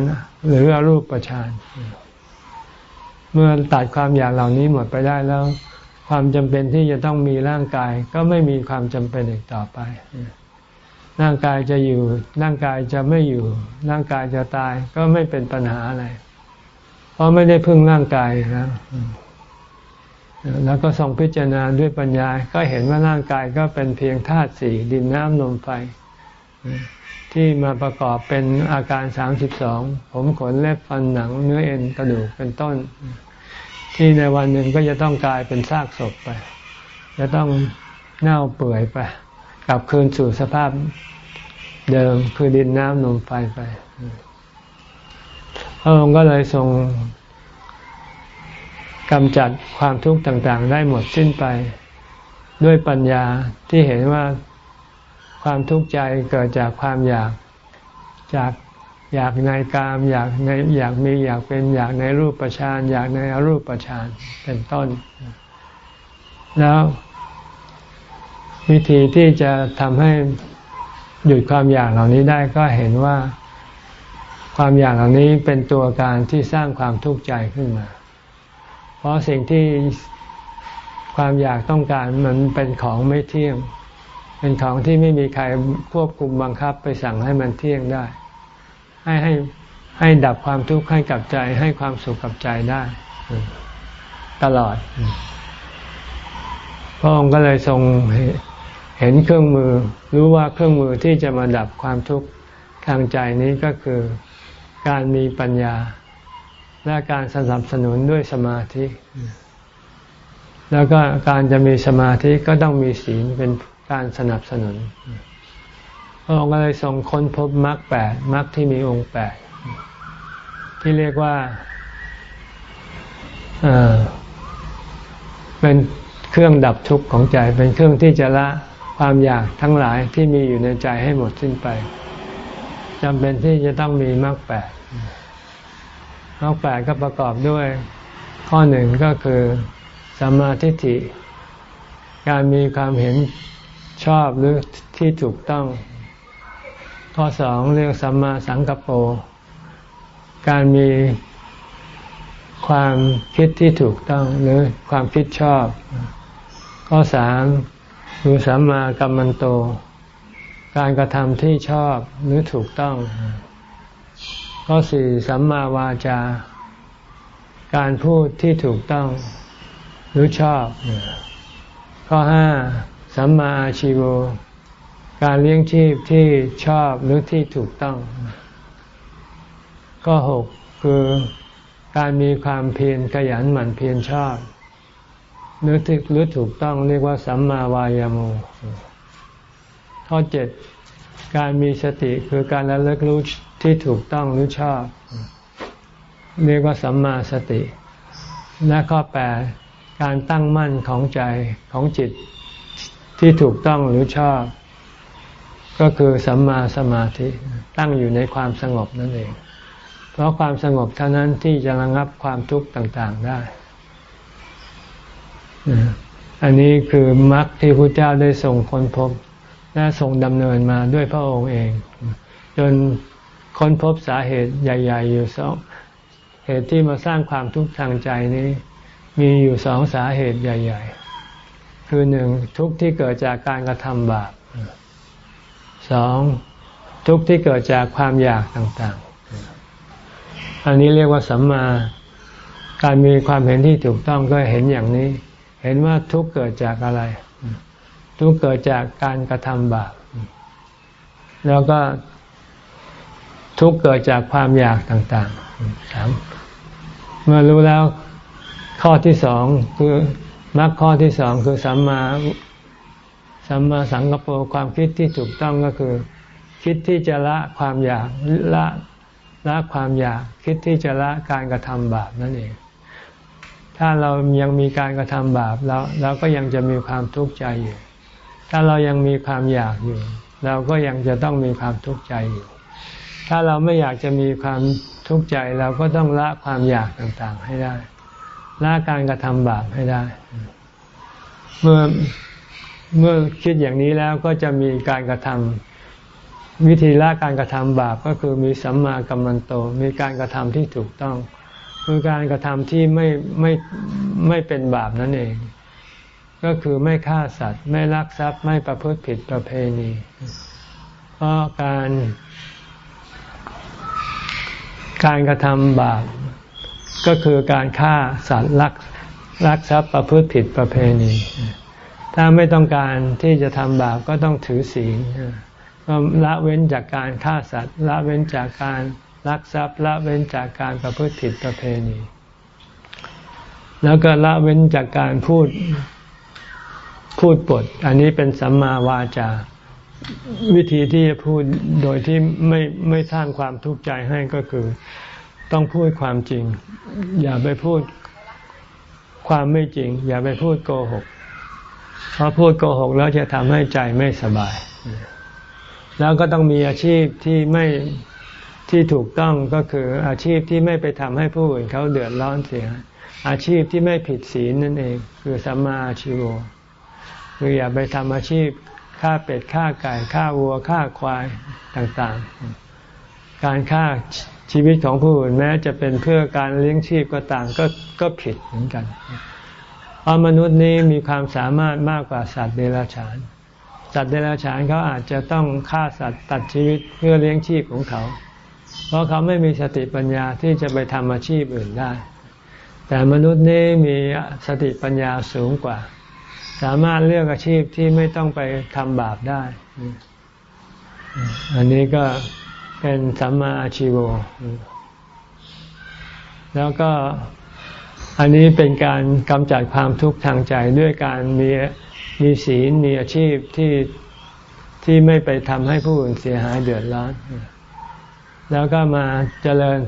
หรืออรูปประชานเมื่อตัดความอยากเหล่านี้หมดไปได้แล้ว ความจำเป็นที่จะต้องมีร่างกาย ก็ไม่มีความจำเป็นอีกต่อไป ร่างกายจะอยู่ ร่างกายจะไม่อยู่ ร่างกายจะตาย ก็ไม่เป็นปัญหาอะไร เพราะไม่ได้พึ่งร่างกายแล้วแล้วก็ทรงพิจารณาด้วยปัญญา ก็เห็นว่าร่างกายก็เป็นเพียงธาตุสี่ดินน้ำลมไฟ ที่มาประกอบเป็นอาการสามสิบสองผมขนเล็บฟันหนังเนื้อเอ็นกระดูกเป็นต้น ที่ในวันหนึ่งก็จะต้องกลายเป็นซากศพไป จะต้องเน่าเปื่อยไป กลับคืนสู่สภาพเดิมคือดินน้ำลมไฟไป พระองค์ก็เลยทรงกำจัดความทุกข์ต่างๆ ได้หมดสิ้นไป ด้วยปัญญาที่เห็นว่าความทุกข์ใจเกิดจากความอยากจาก อยากในกาม อยากในอยากมีอยากเป็นอยากในรูปประชานอยากในอรูปประชานเป็นต้น แล้ว วิธีที่จะทำให้หยุดความอยากเหล่านี้ได้ก็เห็นว่า ความอยากเหล่านี้เป็นตัวการที่สร้างความทุกข์ใจขึ้นมา เพราะสิ่งที่ความอยากต้องการมันเป็นของไม่เที่ยง เป็นของที่ไม่มีใครควบคุมบังคับไปสั่งให้มันเที่ยงได้ ให้ให้ให้ดับความทุกข์ให้กับใจ ให้ความสุขกับใจได้ ตลอด พระองค์ก็เลยทรงเห็นเครื่องมือ รู้ว่าเครื่องมือที่จะมาดับความทุกข์ทางใจนี้ก็คือการมีปัญญา และการสนับสนุนด้วยสมาธิ แล้วก็การจะมีสมาธิก็ต้องมีศีลเป็นการสนับสนุน พระองค์ก็เลยทรงค้นพบมรรคแปดมรรคที่มีองค์แปดที่เรียกว่าเป็นเครื่องดับทุกข์ของใจ เป็นเครื่องที่จะละความอยากทั้งหลายที่มีอยู่ในใจให้หมดสิ้นไปจำเป็นที่จะต้องมีมรรคแปดมรรคแปดก็ประกอบด้วย ข้อหนึ่งก็คือสัมมาทิฏฐิ การมีความเห็นชอบหรือที่ถูกต้อง ข้อสองเรียกสัมมาสังกัปโปการมีความคิดที่ถูกต้องหรือความคิดชอบ ข้อสามคือสัมมากัมมันโต การกระทำที่ชอบหรือถูกต้อง ข้อสี่สัมมาวาจา การพูดที่ถูกต้องหรือชอบ ข้อห้าสัมมาอาชีโว การเลี้ยงชีพที่ชอบหรือที่ถูกต้องข้อหกคือการมีความเพียรขยันหมั่นเพียรชอบหรือที่หรือถูกต้องเรียกว่าสัมมาวายามุข้อเจ็ดการมีสติคือการระลึกรู้ที่ถูกต้องหรือชอบ เรียกว่าสัมมาสติ และข้อแปดการตั้งมั่นของใจของจิตที่ถูกต้องหรือชอบ ก็คือสัมมาสมาธิตั้งอยู่ในความสงบนั่นเอง เพราะความสงบเท่านั้นที่จะระงับความทุกข์ต่างๆได้ อันนี้คือมรรคที่พระเจ้าได้ส่งคนพบและส่งดำเนินมาด้วยพระองค์เอง จนค้นพบสาเหตุใหญ่ ๆ อยู่สองเหตุที่มาสร้างความทุกข์ทางใจนี้ มีอยู่สองสาเหตุใหญ่ ๆ คือหนึ่งทุกข์ที่เกิดจากการกระทำบาป สองทุกข์ที่เกิดจากความอยากต่างๆ อันนี้เรียกว่าสัมมา การมีความเห็นที่ถูกต้องก็เห็นอย่างนี้ เห็นว่าทุกข์เกิดจากอะไร ทุกข์เกิดจากการกระทำบาป แล้วก็ทุกข์เกิดจากความอยากต่างๆสามเมื่อรู้แล้วข้อที่สองคือมรรคข้อที่สองคือสัมมา สัมมาสังกปรความคิดที่ถูกต้องก็คือ คิดที่จะละความอยากละละความอยาก คิดที่จะละการกระทำบาปนั่นเอง ถ้าเรายังมีการกระทำบาปเราเราก็ยังจะมีความทุกข์ใจอยู่ ถ้าเรายังมีความอยากอยู่ เราก็ยังจะต้องมีความทุกข์ใจอยู่ ถ้าเราไม่อยากจะมีความทุกข์ใจเราก็ต้องละความอยากต่างๆให้ได้ละการกระทำบาปให้ได้ เมื่อ เมื่อคิดอย่างนี้แล้วก็จะมีการกระทำวิธีละการกระทำบาปก็คือมีสัมมากัมมันโต มีการกระทำที่ถูกต้อง คือการกระทำที่ไม่ไม่ไม่เป็นบาปนั่นเอง ก็คือไม่ฆ่าสัตว์ ไม่ลักทรัพย์ไม่ประพฤติผิดประเพณี เพราะการการกระทำบาปก็คือการฆ่าสัตว์ลักลักทรัพย์ประพฤติผิดประเพณี ถ้าไม่ต้องการที่จะทำบาปก็ต้องถือศีลก็ละเว้นจากการฆ่าสัตว์ ละเว้นจากการลักทรัพย์ ละเว้นจากการประพฤติผิดประเพณี แล้วก็ละเว้นจากการพูดพูดปด อันนี้เป็นสัมมาวาจา วิธีที่จะพูดโดยที่ไม่ไม่สร้างความทุกข์ใจให้ก็คือ ต้องพูดความจริง อย่าไปพูดความไม่จริง อย่าไปพูดโกหก เพราะพูดโกหกแล้วจะทำให้ใจไม่สบาย แล้วก็ต้องมีอาชีพที่ไม่ที่ถูกต้องก็คืออาชีพที่ไม่ไปทำให้ผู้อื่นเขาเดือดร้อนเสีย อาชีพที่ไม่ผิดศีลนั่นเอง คือสัมมาอาชีวคืออย่าไปทำอาชีพฆ่าเป็ดฆ่าไก่ฆ่าวัวฆ่าควายต่างๆ การฆ่าชีวิตของผู้อื่นแม้จะเป็นเพื่อการเลี้ยงชีพก็ต่างก็ก็ผิดเหมือนกัน เพราะมนุษย์นี้มีความสามารถมากกว่าสัตว์เดรัจฉาน สัตว์เดรัจฉานเขาอาจจะต้องฆ่าสัตว์ตัดชีวิตเพื่อเลี้ยงชีพของเขา เพราะเขาไม่มีสติปัญญาที่จะไปทำอาชีพอื่นได้ แต่มนุษย์นี้มีสติปัญญาสูงกว่า สามารถเลือกอาชีพที่ไม่ต้องไปทำบาปได้ อันนี้ก็เป็นสัมมาอาชีโวแล้วก็ อันนี้เป็นการกำจัดความทุกข์ทางใจด้วยการมีมีศีลมีอาชีพที่ที่ไม่ไปทำให้ผู้อื่นเสียหายเดือดร้อน แล้วก็มาเจริญ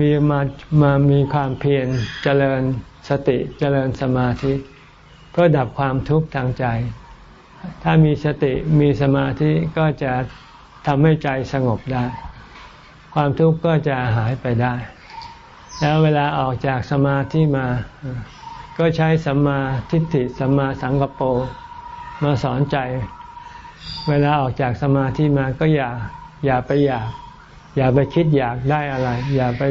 มีมามามีความเพียรเจริญสติเจริญสมาธิเพื่อดับความทุกข์ทางใจ ถ้ามีสติมีสมาธิก็จะทำให้ใจสงบได้ ความทุกข์ก็จะหายไปได้ แล้วเวลาออกจากสมาธิมา ก็ใช้สัมมาทิฏฐิสัมมาสังกปรมาสอนใจ เวลาออกจากสมาธิมาก็อย่าอย่าไปอยาก อย่าไปคิดอยากได้อะไร อย่าไป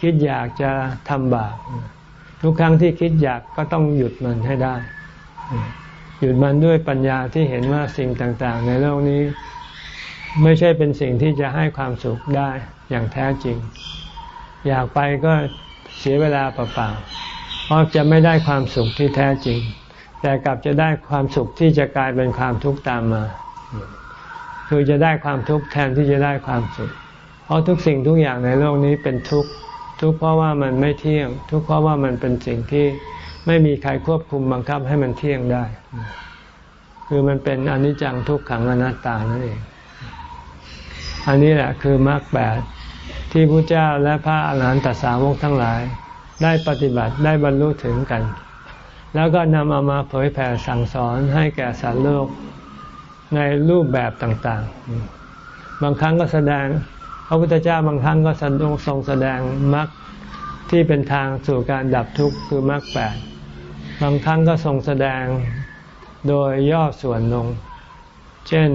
คิดอยากจะทำบาปทุกครั้งที่คิดอยากก็ต้องหยุดมันให้ได้ หยุดมันด้วยปัญญาที่เห็นว่าสิ่งต่าง ๆ ในโลกนี้ ไม่ใช่เป็นสิ่งที่จะให้ความสุขได้อย่างแท้จริง อยากไปก็เสียเวลาเปล่าๆเพราะจะไม่ได้ความสุขที่แท้จริง แต่กลับจะได้ความสุขที่จะกลายเป็นความทุกข์ตามมา คือจะได้ความทุกข์แทนที่จะได้ความสุข เพราะทุกสิ่งทุกอย่างในโลกนี้เป็นทุกข์ทุกข์เพราะว่ามันไม่เที่ยง ทุกข์เพราะว่ามันเป็นสิ่งที่ไม่มีใครควบคุมบังคับให้มันเที่ยงได้ คือมันเป็นอนิจจังทุกขังอนัตตานั่นเอง อันนี้แหละคือมรรคแปด ที่พระเจ้าและพระอรหันตสาวกทั้งหลาย ได้ปฏิบัติได้บรรลุถึงกัน แล้วก็นำเอามาเผยแผ่สั่งสอนให้แก่สารโลกในรูปแบบต่างๆ บางครั้งก็แสดง พระพุทธเจ้าบางครั้งก็ทรงแสดงมรรคที่เป็นทางสู่การดับทุกข์คือมรรคแปดบางครั้งก็ทรงแสดงโดยย่อส่วนลง เช่น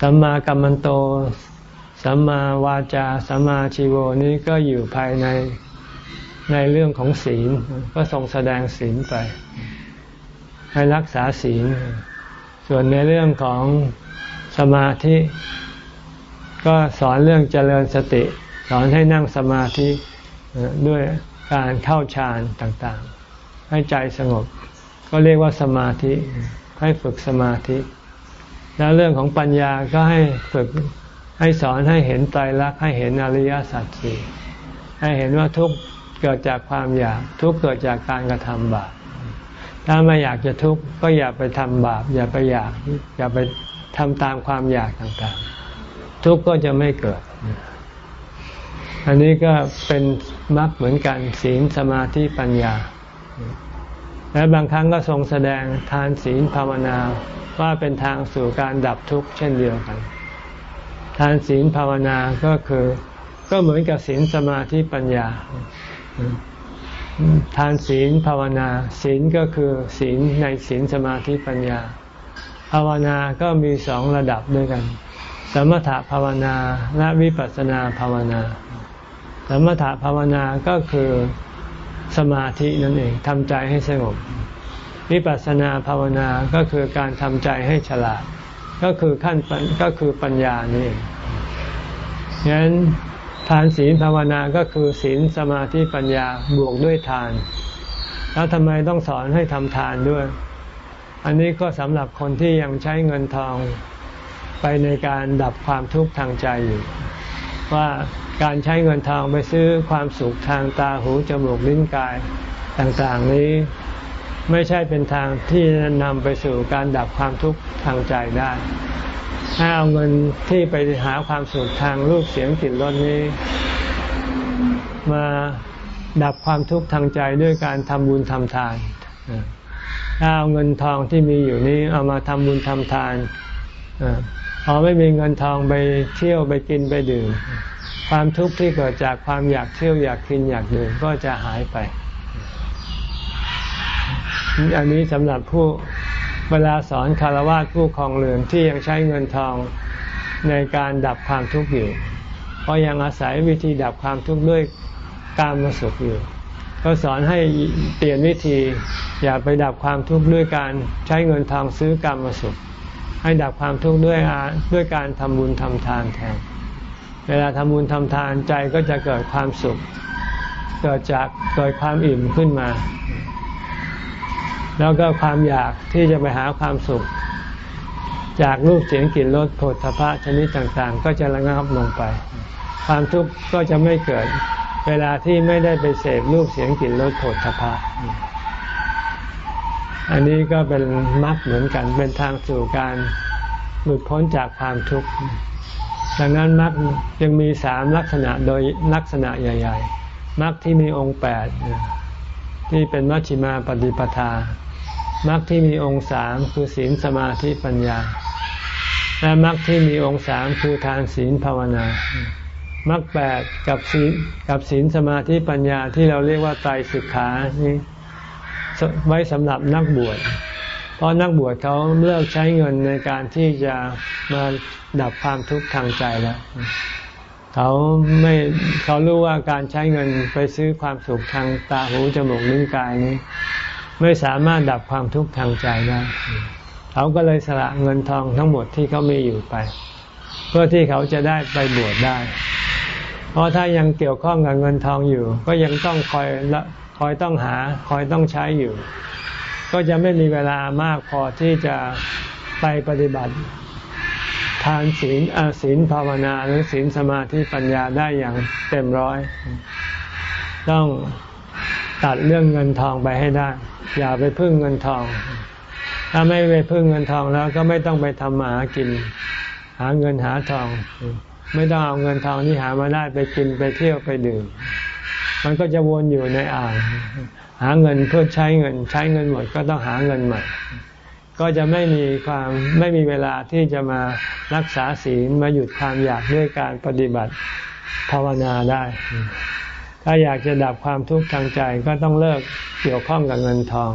สัมมากัมมันโต สัมมาวาจาสัมมาชีโวนี้ก็อยู่ภายในในเรื่องของศีลก็ทรงแสดงศีลไป ให้รักษาศีล ส่วนในเรื่องของสมาธิ ก็สอนเรื่องเจริญสติ สอนให้นั่งสมาธิด้วยการเข้าฌานต่างๆ ให้ใจสงบ ก็เรียกว่าสมาธิให้ฝึกสมาธิ แล้วเรื่องของปัญญาก็ให้ฝึก ให้สอนให้เห็นไตรลักษณ์ให้เห็นอริยสัจสี่ให้เห็นว่าทุกเกิดจากความอยาก ทุกเกิดจากการกระทำบาปถ้าไม่อยากจะทุกข์ก็อย่าไปทำบาป อย่าไปอยาก อย่าไปทำตามความอยากต่างๆ ทุกข์ก็จะไม่เกิด อันนี้ก็เป็นมรรคเหมือนกันศีลสมาธิปัญญา และบางครั้งก็ทรงแสดงทานศีลภาวนาว่าเป็นทางสู่การดับทุกข์เช่นเดียวกัน ทานศีลภาวนาก็คือ ก็เหมือนกับศีลสมาธิปัญญา ทานศีลภาวนา ศีลก็คือศีลในศีลสมาธิปัญญา ภาวนาก็มีสองระดับด้วยกัน สมถภาวนาและวิปัสสนาภาวนา สมถภาวนาก็คือสมาธินั่นเองทำใจให้สงบ วิปัสสนาภาวนาก็คือการทำใจให้ฉลาด ก็คือขั้นก็คือปัญญานี่เองงั้นทานศีลภาวนาก็คือศีลสมาธิปัญญาบวกด้วยทาน แล้วทำไมต้องสอนให้ทำทานด้วย อันนี้ก็สำหรับคนที่ยังใช้เงินทองไปในการดับความทุกข์ทางใจอยู่ ว่าการใช้เงินทองไปซื้อความสุขทางตาหูจมูกลิ้นกายต่างๆนี้ ไม่ใช่เป็นทางที่นำไปสู่การดับความทุกข์ทางใจได้ให้เอาเงินที่ไปหาความสุขทางรูปเสียงกลิ่นรสนี้ มาดับความทุกข์ทางใจด้วยการทำบุญทำทานถ้าเอาเงินทองที่มีอยู่นี้เอามาทำบุญทำทานพอไม่มีเงินทองไปเที่ยวไปกินไปดื่ม ความทุกข์ที่เกิดจากความอยากเที่ยวอยากกินอยากดื่มก็จะหายไป อันนี้สำหรับผู้เวลาสอนคารวะผู้คลองเรือนที่ยังใช้เงินทองในการดับความทุกข์อยู่ เพราะยังอาศัยวิธีดับความทุกข์ด้วยการมาสุขอยู่ ก็สอนให้เปลี่ยนวิธีอย่าไปดับความทุกข์ด้วยการใช้เงินทองซื้อกรรมมาสุข ให้ดับความทุกข์ด้วยด้วยการทำบุญทำทานแทน เวลาทำบุญทำทานใจก็จะเกิดความสุข เกิดจากเกิดความอิ่มขึ้นมา แล้วก็ความอยากที่จะไปหาความสุข จากรูปเสียงกลิ่นรสโผฏฐพะชนิดต่างๆ ก็จะระงับลงไป ความทุกข์ก็จะไม่เกิด เวลาที่ไม่ได้ไปเสพรูปเสียงกลิ่นรสโผลทพะอันนี้ก็เป็นมรรคเหมือนกันเป็นทางสู่การหลุดพ้นจากความทุกข์ดังนั้นมรรคยังมีสามลักษณะโดยลักษณะใหญ่ ๆมรรคที่มีองค์แปด ที่เป็นมัชฌิมาปฏิปทามรรคที่มีองค์สามคือศีลสมาธิปัญญา และมรรคที่มีองค์สามคือทานศีลภาวนามรรคแปดกับศีลกับศีลสมาธิปัญญาที่เราเรียกว่าไตรสิกขานี้ไว้สำหรับนักบวชเพราะนักบวชเขาเลิกใช้เงินในการที่จะมาดับความทุกข์ทางใจแล้ว เขาไม่เขารู้ว่าการใช้เงินไปซื้อความสุขทางตาหูจมูกลิ้นกายนี้ ไม่สามารถดับความทุกข์ทางใจได้เขาก็เลยสละเงินทองทั้งหมดที่เขามีอยู่ไป เพื่อที่เขาจะได้ไปบวชได้ เพราะถ้ายังเกี่ยวข้องกับเงินทองอยู่ ก็ยังต้องคอยคอยต้องหาคอยต้องใช้อยู่ ก็จะไม่มีเวลามากพอที่จะไปปฏิบัติ ทานศีลอาศีลภาวนาหรือศีลสมาธิปัญญาได้อย่างเต็มร้อย ต้องตัดเรื่องเงินทองไปให้ได้ อย่าไปพึ่งเงินทอง ถ้าไม่ไปพึ่งเงินทองแล้วก็ไม่ต้องไปทำมาหากิน หาเงินหาทอง ไม่ต้องเอาเงินทองที่หามาได้ไปกินไปเที่ยวไปดื่ม มันก็จะวนอยู่ในอ่างหาเงินเพื่อใช้เงิน ใช้เงินหมดก็ต้องหาเงินใหม่ ก็จะไม่มีความไม่มีเวลาที่จะมารักษาศีลมาหยุดความอยากด้วยการปฏิบัติภาวนาได้ ถ้าอยากจะดับความทุกข์ทางใจก็ต้องเลิกเกี่ยวข้องกับเงินทอง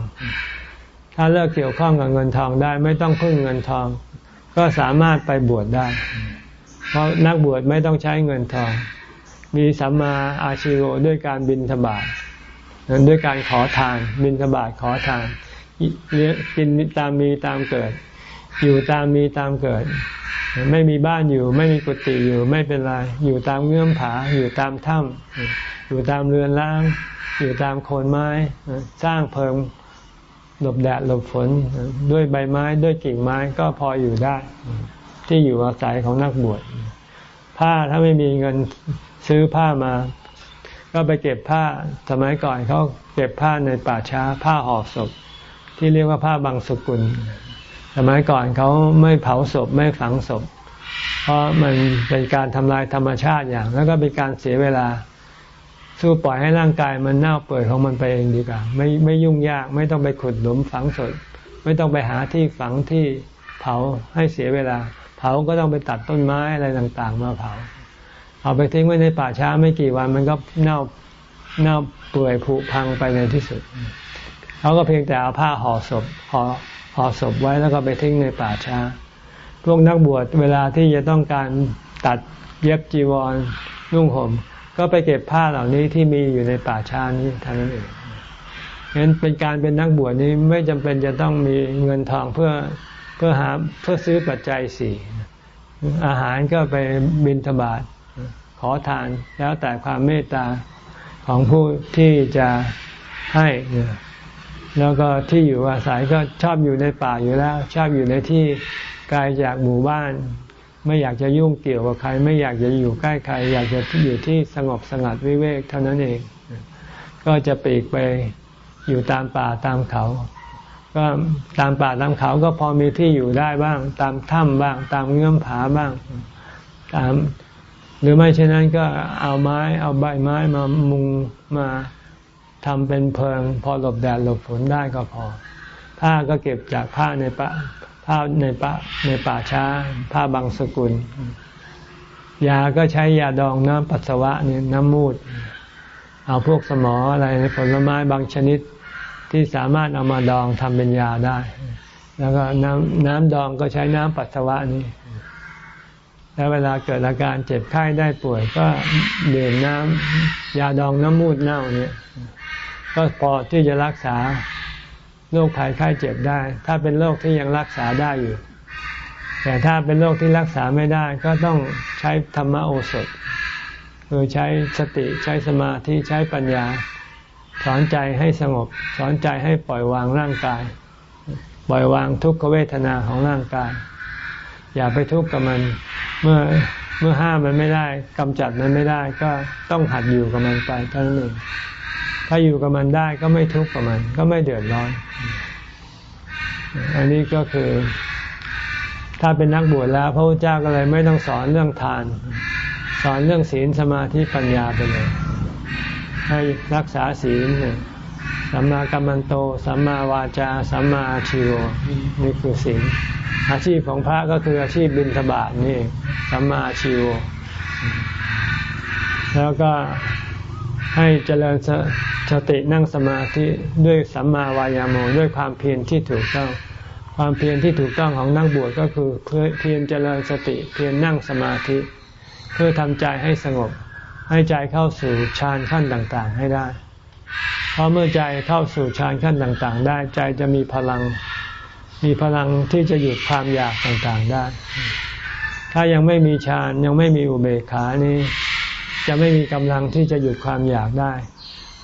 ถ้าเลิกเกี่ยวข้องกับเงินทองได้ ไม่ต้องพึ่งเงินทอง ก็สามารถไปบวชได้ เพราะนักบวชไม่ต้องใช้เงินทอง มีสัมมาอาชิโรด้วยการบินธบาตด้วยการขอทาน บินธบาตขอทาน กินตามมีตามเกิด อยู่ตามมีตามเกิด ไม่มีบ้านอยู่ ไม่มีกุฏิอยู่ ไม่เป็นไร อยู่ตามเงื่อมผา อยู่ตามถ้ำอยู่ตามเรือนร่าง อยู่ตามโคนไม้ สร้างเพิงหลบแดดหลบฝนด้วยใบไม้ด้วยกิ่งไม้ก็พออยู่ได้ ที่อยู่อาศัยของนักบวชผ้าถ้าไม่มีเงินซื้อผ้ามา ก็ไปเก็บผ้าสมัยก่อนเขาเก็บผ้าในป่าช้าผ้าห่อศพ ที่เรียกว่าผ้าบางสกุลสมัยก่อนเขาไม่เผาศพไม่ฝังศพ เพราะมันเป็นการทำลายธรรมชาติอย่าง แล้วก็เป็นการเสียเวลา สู้ปล่อยให้ร่างกายมันเน่าเปื่อยของมันไปเองดีกว่า ไม่ไม่ยุ่งยากไม่ต้องไปขุดหลุมฝังศพไม่ต้องไปหาที่ฝังที่เผาให้เสียเวลา เผาก็ต้องไปตัดต้นไม้อะไรต่างๆ มาเผา เอาไปทิ้งไว้ในป่าช้าไม่กี่วันมันก็เน่าเน่าเปื่อยผุพังไปในที่สุด เขาก็เพียงแต่เอาผ้าห่อศพห่อห่อศพไว้แล้วก็ไปทิ้งในป่าช้า พวกนักบวชเวลาที่จะต้องการตัดเย็บจีวรนุ่งห่มก็ไปเก็บผ้าเหล่านี้ที่มีอยู่ในป่าช้านี้เท่านั้นเองเห็นเป็นการเป็นนักบวชนี้ไม่จำเป็นจะต้องมีเงินทองเพื่อเพื่อหาเพื่อซื้อปัจจัยสี่อาหารก็ไปบินทบาทขอทานแล้วแต่ความเมตตาของผู้ที่จะให้ แล้วก็ที่อยู่อาศัยก็ชอบอยู่ในป่าอยู่แล้ว ชอบอยู่ในที่ไกลจากหมู่บ้าน ไม่อยากจะยุ่งเกี่ยวกับใคร ไม่อยากจะอยู่ใกล้ใคร อยากจะอยู่ที่สงบสงัดวิเวกเท่านั้นเอง ก็จะปีกไปอยู่ตามป่าตามเขา ก็ตามป่าตามเขาก็พอมีที่อยู่ได้บ้าง ตามถ้ำบ้าง ตามเงื่อมผาบ้าง ตาม หรือไม่เช่นนั้นก็เอาไม้เอาใบไม้มามุงมา ทำเป็นเพลิง พอหลบแดดหลบฝนได้ก็พอ ผ้าก็เก็บจากผ้าในปะผ้าในปะในป่าช้า ผ้าบางสกุล ยาก็ใช้ยาดองน้ำปัสสาวะนี่น้ำมูด เอาพวกสมออะไรในผลไม้บางชนิดที่สามารถเอามาดองทำเป็นยาได้ แล้วก็น้ำน้ำดองก็ใช้น้ำปัสสาวะนี่แล้วเวลาเกิดอาการเจ็บไข้ได้ป่วยก็ดื่มน้ำยาดองน้ำมูดเน่าเนี่ย ก็พอที่จะรักษาโรคภัยไข้เจ็บได้ ถ้าเป็นโรคที่ยังรักษาได้อยู่ แต่ถ้าเป็นโรคที่รักษาไม่ได้ก็ต้องใช้ธรรมโอสถคือใช้สติใช้สมาธิใช้ปัญญา สอนใจให้สงบ สอนใจให้ปล่อยวางร่างกาย ปล่อยวางทุกขเวทนาของร่างกาย อย่าไปทุกข์กับมันเมื่อเมื่อห้ามมันไม่ได้กำจัดมันไม่ได้ ก็ต้องหัดอยู่กับมันไปเท่านั้นเอง ถ้าอยู่กับมันได้ก็ไม่ทุกข์กับมัน ก็ไม่เดือดร้อน อันนี้ก็คือ ถ้าเป็นนักบวชแล้ว พระพุทธเจ้าก็เลยไม่ต้องสอนเรื่องทาน สอนเรื่องศีลสมาธิปัญญาไปเลย ให้รักษาศีลสัมมากัมมันโต สัมมาวาจา สัมมาชิวนี่คือศีลอาชีพของพระก็คืออาชีพบิณฑบาตนี่สัมมาอาชิวแล้วก็ ให้เจริญสตินั่งสมาธิด้วยสัมมาวายาโมด้วยความเพียรที่ถูกต้อง ความเพียรที่ถูกต้องของนักบวชก็คือเพียรเจริญสติเพียรนั่งสมาธิ เพื่อทำใจให้สงบ ให้ใจเข้าสู่ฌานขั้นต่างๆ ให้ได้พอเมื่อใจเข้าสู่ฌานขั้นต่างๆ ได้ใจจะมีพลัง มีพลังที่จะหยุดความอยากต่างๆได้ ถ้ายังไม่มีฌานยังไม่มีอุเบกขานี้ จะไม่มีกำลังที่จะหยุดความอยากได้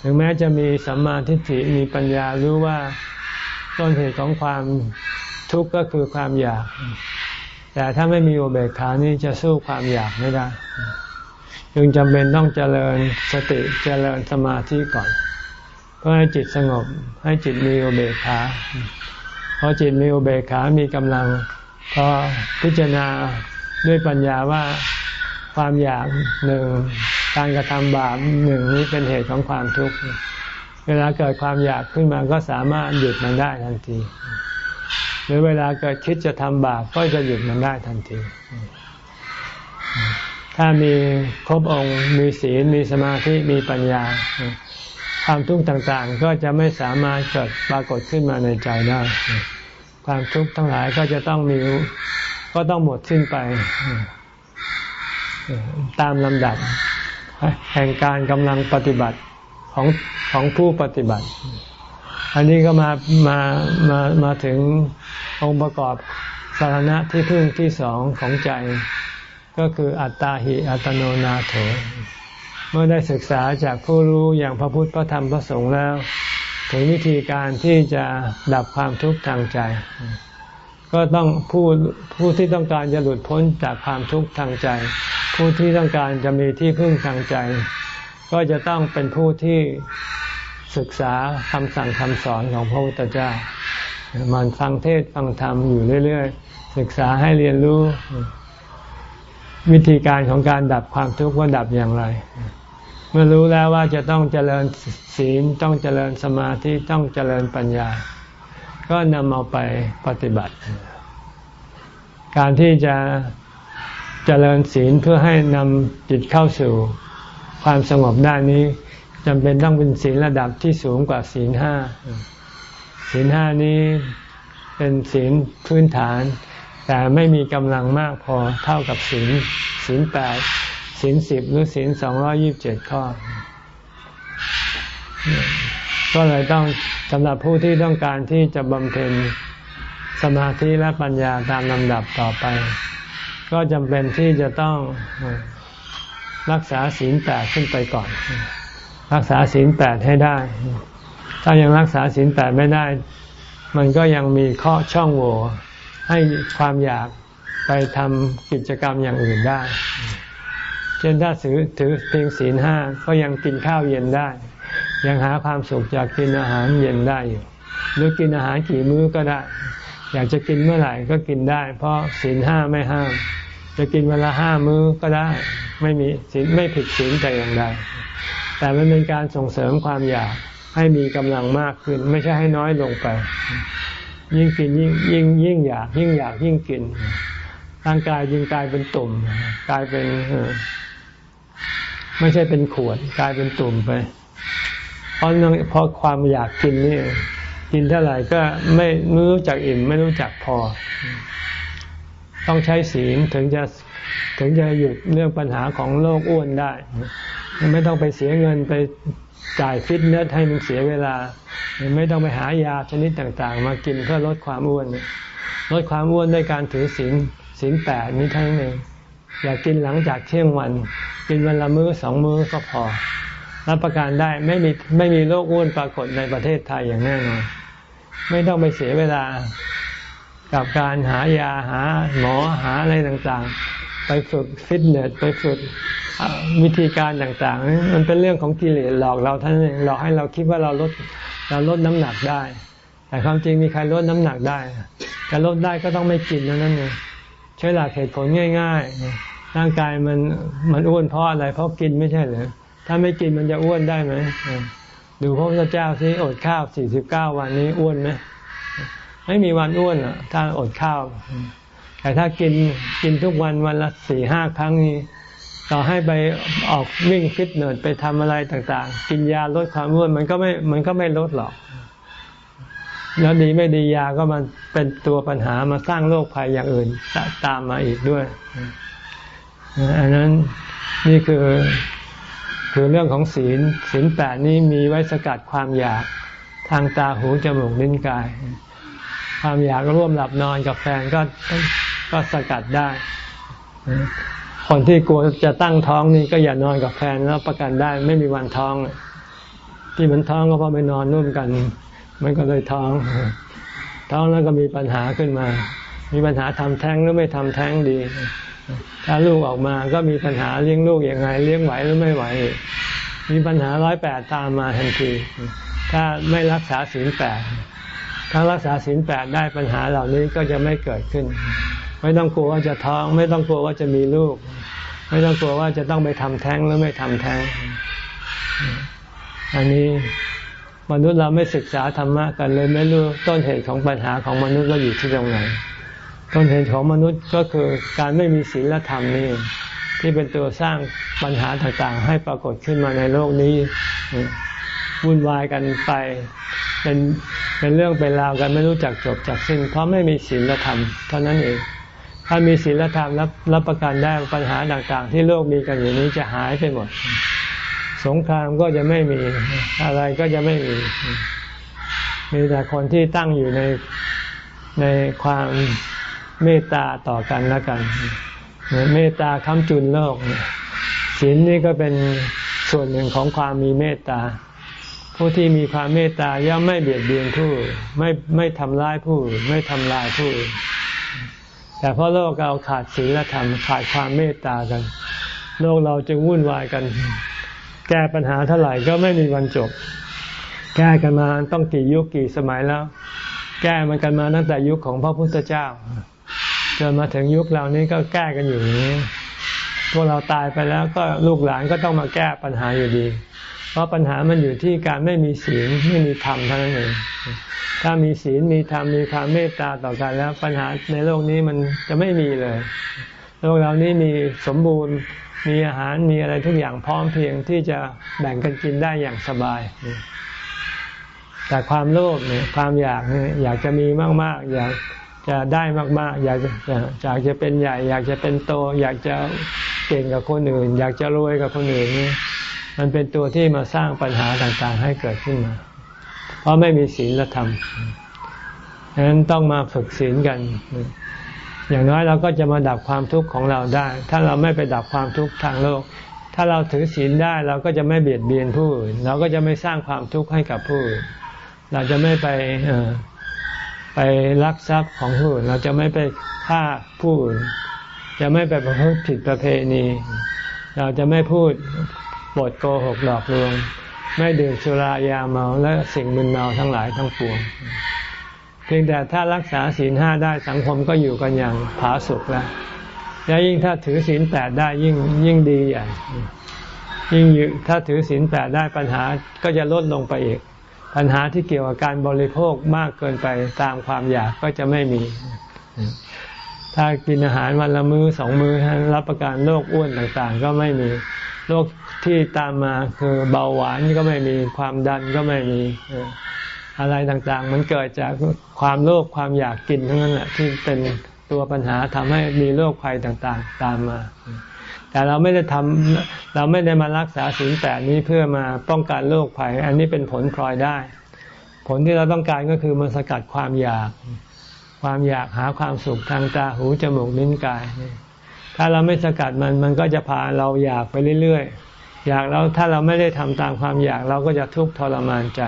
ถึงแม้จะมีสัมมาทิฏฐิมีปัญญารู้ว่าต้นเหตุของความทุกข์ก็คือความอยาก แต่ถ้าไม่มีอุเบกขานี้จะสู้ความอยากไม่ได้จึงจำเป็นต้องเจริญสติเจริญสมาธิก่อน เพื่อให้จิตสงบ ให้จิตมีอุเบกขาพอจิตมีอุเบกขามีกำลังพอพิจารณาด้วยปัญญาว่าความอยากหนึ่ง การกระทำบาปหนึ่งนี้เป็นเหตุของความทุกข์เวลาเกิดความอยากขึ้นมาก็สามารถหยุดมันได้ทันที หรือเวลาเกิดคิดจะทำบาปก็จะหยุดมันได้ทันที ถ้ามีครบองค์มีศีลมีสมาธิมีปัญญา ความทุกข์ต่างๆ ก็จะไม่สามารถเกิดปรากฏขึ้นมาในใจได้ ความทุกข์ทั้งหลายก็จะต้องมีก็ต้องหมดสิ้นไป ตามลำดับ แห่งการกำลังปฏิบัติของของผู้ปฏิบัติ อันนี้ก็มามามามาถึงองค์ประกอบสาระที่พึ่งที่สองของใจ ก็คืออัตตาหิอัตโนนาโถ เมื่อได้ศึกษาจากผู้รู้อย่างพระพุทธพระธรรมพระสงฆ์แล้ว ถึงวิธีการที่จะดับความทุกข์ทางใจ ก็ต้องผู้ผู้ที่ต้องการจะหลุดพ้นจากความทุกข์ทางใจ ผู้ที่ต้องการจะมีที่พึ่งทางใจ ก็จะต้องเป็นผู้ที่ศึกษาคำสั่งคำสอนของพระพุทธเจ้ามันฟังเทศฟังธรรมอยู่เรื่อยๆ ศึกษาให้เรียนรู้ วิธีการของการดับความทุกข์ว่าดับอย่างไร เมื่อรู้แล้วว่าจะต้องเจริญศีลต้องเจริญสมาธิต้องเจริญปัญญา ก็นำเอาไปปฏิบัติ การที่จะเจริญศีลเพื่อให้นำจิตเข้าสู่ความสงบได้นี้จำเป็นต้องเป็นศีลระดับที่สูงกว่าศีลห้าศีลห้านี้เป็นศีลพื้นฐาน แต่ไม่มีกำลังมากพอเท่ากับศีลศีลแปดศีลสิบหรือศีลสองร้อยิบเจ็ดข้อ ก็เลยต้องสำหรับผู้ที่ต้องการที่จะบำเพ็ญสมาธิและปัญญาตามลำดับต่อไป ก็จำเป็นที่จะต้องรักษาศีลแปดขึ้นไปก่อน รักษาศีลแปดให้ได้ ถ้ายังรักษาศีลแปดไม่ได้ มันก็ยังมีข้อช่องโหว่ให้ความอยากไปทำกิจกรรมอย่างอื่นได้ เช่นถ้าถือถือเพียงศีลห้าก็ยังกินข้าวเย็นได้ ยังหาความสุขจากกินอาหารเย็นได้อยู่ หรือกินอาหารกี่มื้อก็ได้ อยากจะกินเมื่อไหร่ก็กินได้ เพราะศีลห้าไม่ห้าม จะกินเวลาห้ามื้อก็ได้ ไม่มีศีลไม่ผิดศีลแต่อย่างใดแต่มันเป็นการส่งเสริมความอยากให้มีกำลังมากขึ้น ไม่ใช่ให้น้อยลงไป ยิ่งกินยิ่งยิ่งยิ่งอยาก ยิ่งอยากยิ่งกินร่างกายยิ่งกลายเป็นตุ่มกลายเป็นไม่ใช่เป็นขวดกลายเป็นตุ่มไป เพราะเพราะความอยากกินนี่กินเท่าไหร่ก็ไม่รู้จักอิ่มไม่รู้จักพอ ต้องใช้ศีลถึงจะถึงจะหยุดเรื่องปัญหาของโรคอ้วนได้ ไม่ต้องไปเสียเงินไปจ่ายฟิตเนสให้มันเสียเวลา ไม่ต้องไปหายาชนิดต่างๆ มากินเพื่อลดความอ้วน ลดความอ้วนด้วยการถือศีลศีลแปดนี้ทั้งนึงอย่ากินหลังจากเที่ยงวัน กินวันละมื้อสองมื้อก็พอ รับประกันได้ไม่มีไม่มีโรคอ้วนปรากฏในประเทศไทยอย่างแน่นอนไม่ต้องไปเสียเวลากับการหายาหาหมอหาอะไรต่างๆ ไปฝึกฟิตเนสไปฝึกวิธีการต่างๆ มันเป็นเรื่องของกิเลสหลอกเราท่านเองหลอกให้เราคิดว่าเราลดเราลดน้ำหนักได้ แต่ความจริงมีใครลดน้ำหนักได้จะลดได้ก็ต้องไม่กินนั่นเองใช้หลักเหตุผลง่าย ๆ ร่างกายมันมันอ้วนเพราะอะไรเพราะกินไม่ใช่หรือ ถ้าไม่กินมันจะอ้วนได้ไหมดูพระพุทธเจ้าสิอดข้าวสี่สิบเก้าวันนี้อ้วนไหมไม่มีวันอ้วนอะ ถ้าอดข้าว แต่ถ้ากินกินทุกวันวันละสี่ห้าครั้งนี้ต่อให้ไปออกวิ่งฟิตเนสไปทำอะไรต่าง ๆ กินยาลดความอ้วนมันก็ไม่มันก็ไม่ลดหรอกแล้วดีไม่ดียาก็มันเป็นตัวปัญหามาสร้างโรคภัยอย่างอื่นตามมาอีกด้วยอันนั้นนี่คือ คือเรื่องของศีลศีลแปดนี้มีไว้สกัดความอยากทางตาหูจมูกลิ้นกาย ความอยากร่วมหลับนอนกับแฟนก็ก็สกัดได้ คนที่กลัวจะตั้งท้องนี่ก็อย่านอนกับแฟนแล้วประกันได้ไม่มีวันท้อง ที่มันท้องก็เพราะไปนอนร่วมกัน มันก็เลยท้อง ท้องแล้วก็มีปัญหาขึ้นมา มีปัญหาทำแท้งหรือไม่ทำแท้งดี ถ้าลูกออกมาก็มีปัญหาเลี้ยงลูกยังไง เลี้ยงไหวหรือไม่ไหว มีปัญหาร้อยแปดตามมาทันที ถ้าไม่รักษาศีลแปดถ้ารักษาศีลแปดได้ปัญหาเหล่านี้ก็จะไม่เกิดขึ้น ไม่ต้องกลัวว่าจะท้อง ไม่ต้องกลัวว่าจะมีลูก ไม่ต้องกลัวว่าจะต้องไปทำแท้งหรือไม่ทำแท้ง อันนี้มนุษย์เราไม่ศึกษาธรรมะกันเลยไม่รู้ต้นเหตุของปัญหาของมนุษย์เราอยู่ที่ตรงไหน ต้นเหตุของมนุษย์ก็คือการไม่มีศีลธรรมนี่ที่เป็นตัวสร้างปัญหาต่างๆ ให้ปรากฏขึ้นมาในโลกนี้วุ่นวายกันไปเป็นเป็นเรื่องเป็นราวกันไม่รู้จักจบจากสิ้น เพราะไม่มีศีลธรรมเท่านั้นเอง ถ้ามีศีลธรรมรับรับประกันได้ปัญหาต่างๆ ที่โลกมีกันอยู่นี้จะหายไปหมด สงครามก็จะไม่มีอะไรก็จะไม่มีมีแต่คนที่ตั้งอยู่ในในความ เมตตาต่อกันแล้วกัน เมตตาค้ำจุนโลกศีลนี่ก็เป็นส่วนหนึ่งของความมีเมตตา ผู้ที่มีความเมตตาย่อมไม่เบียดเบียนผู้ไม่ไม่ทำร้ายผู้ไม่ทำลายผู้แต่เพราะโลกเราขาดศีลธรรมขาดความเมตตากัน โลกเราจึงวุ่นวายกัน แก้ปัญหาเท่าไหร่ก็ไม่มีวันจบ แก้กันมาต้องกี่ยุคกี่สมัยแล้ว แก้มันกันมาตั้งแต่ยุคของพระพุทธเจ้า จนมาถึงยุคเรานี้ก็แก้กันอยู่อย่างนี้ พวกเราตายไปแล้วก็ลูกหลานก็ต้องมาแก้ปัญหาอยู่ดี เพราะปัญหามันอยู่ที่การไม่มีศีลไม่มีธรรมเท่านั้นเองถ้ามีศีลมีธรรมมีความเมตตาต่อกันแล้วปัญหาในโลกนี้มันจะไม่มีเลย โลกเรานี้มีสมบูรณ์มีอาหารมีอะไรทุกอย่างพร้อมเพียงที่จะแบ่งกันกินได้อย่างสบาย แต่ความโลภเนี่ยความอยากเนี่ยอยากจะมีมากๆ อยาก จะได้มากๆ อยากจะอยากจะเป็นใหญ่ อยากจะเป็นโต อยากจะเก่งกับคนอื่น อยากจะรวยกับคนอื่นนี่มันเป็นตัวที่มาสร้างปัญหาต่างๆ ให้เกิดขึ้นมา เพราะไม่มีศีลธรรมดังนั้นต้องมาฝึกศีลกัน อย่างน้อยเราก็จะมาดับความทุกข์ของเราได้ ถ้าเราไม่ไปดับความทุกข์ทางโลก ถ้าเราถือศีลได้เราก็จะไม่เบียดเบียนผู้อื่น เราก็จะไม่สร้างความทุกข์ให้กับผู้อื่น เราจะไม่ไป ไปลักทรัพย์ของผู้อื่น เราจะไม่ไปฆ่าผู้อื่น จะไม่ไปประพฤติผิดประเพณี เราจะไม่พูดบทโกหกหลอกลวง ไม่ดื่มสุรายาเมาและสิ่งมึนเมาทั้งหลายทั้งปวง เพียงแต่ถ้ารักษาศีลห้าได้สังคมก็อยู่กันอย่างผาสุกแล้วและยิ่งถ้าถือศีลแปดได้ยิ่งยิ่งดีใหญ่ยิ่งถ้าถือศีลแปดได้ปัญหาก็จะลดลงไปอีก ปัญหาที่เกี่ยวกับการบริโภคมากเกินไปตามความอยากก็จะไม่มี ถ้ากินอาหารวันละมือ้อสองมือ้อรับประกันโรคอ้วนต่างๆ ก็ไม่มีโรคที่ตามมาคือเบาหวานก็ไม่มีความดันก็ไม่มีอะไรต่างๆ มันเกิดจากความโลภความอยากกินทั้งนั้นแหละที่เป็นตัวปัญหาทำให้มีโรคภัยต่างๆ ตามมา แต่เราไม่ได้ทำเราไม่ได้มารักษาศีลแปดนี้เพื่อมาป้องกันโรคภัย อันนี้เป็นผลพลอยได้ ผลที่เราต้องการก็คือมันสกัดความอยาก ความอยากหาความสุขทางตาหูจมูกลิ้นกาย ถ้าเราไม่สกัดมันมันก็จะพาเราอยากไปเรื่อยๆ อยากแล้วถ้าเราไม่ได้ทำตามความอยากเราก็จะทุกข์ทรมานใจ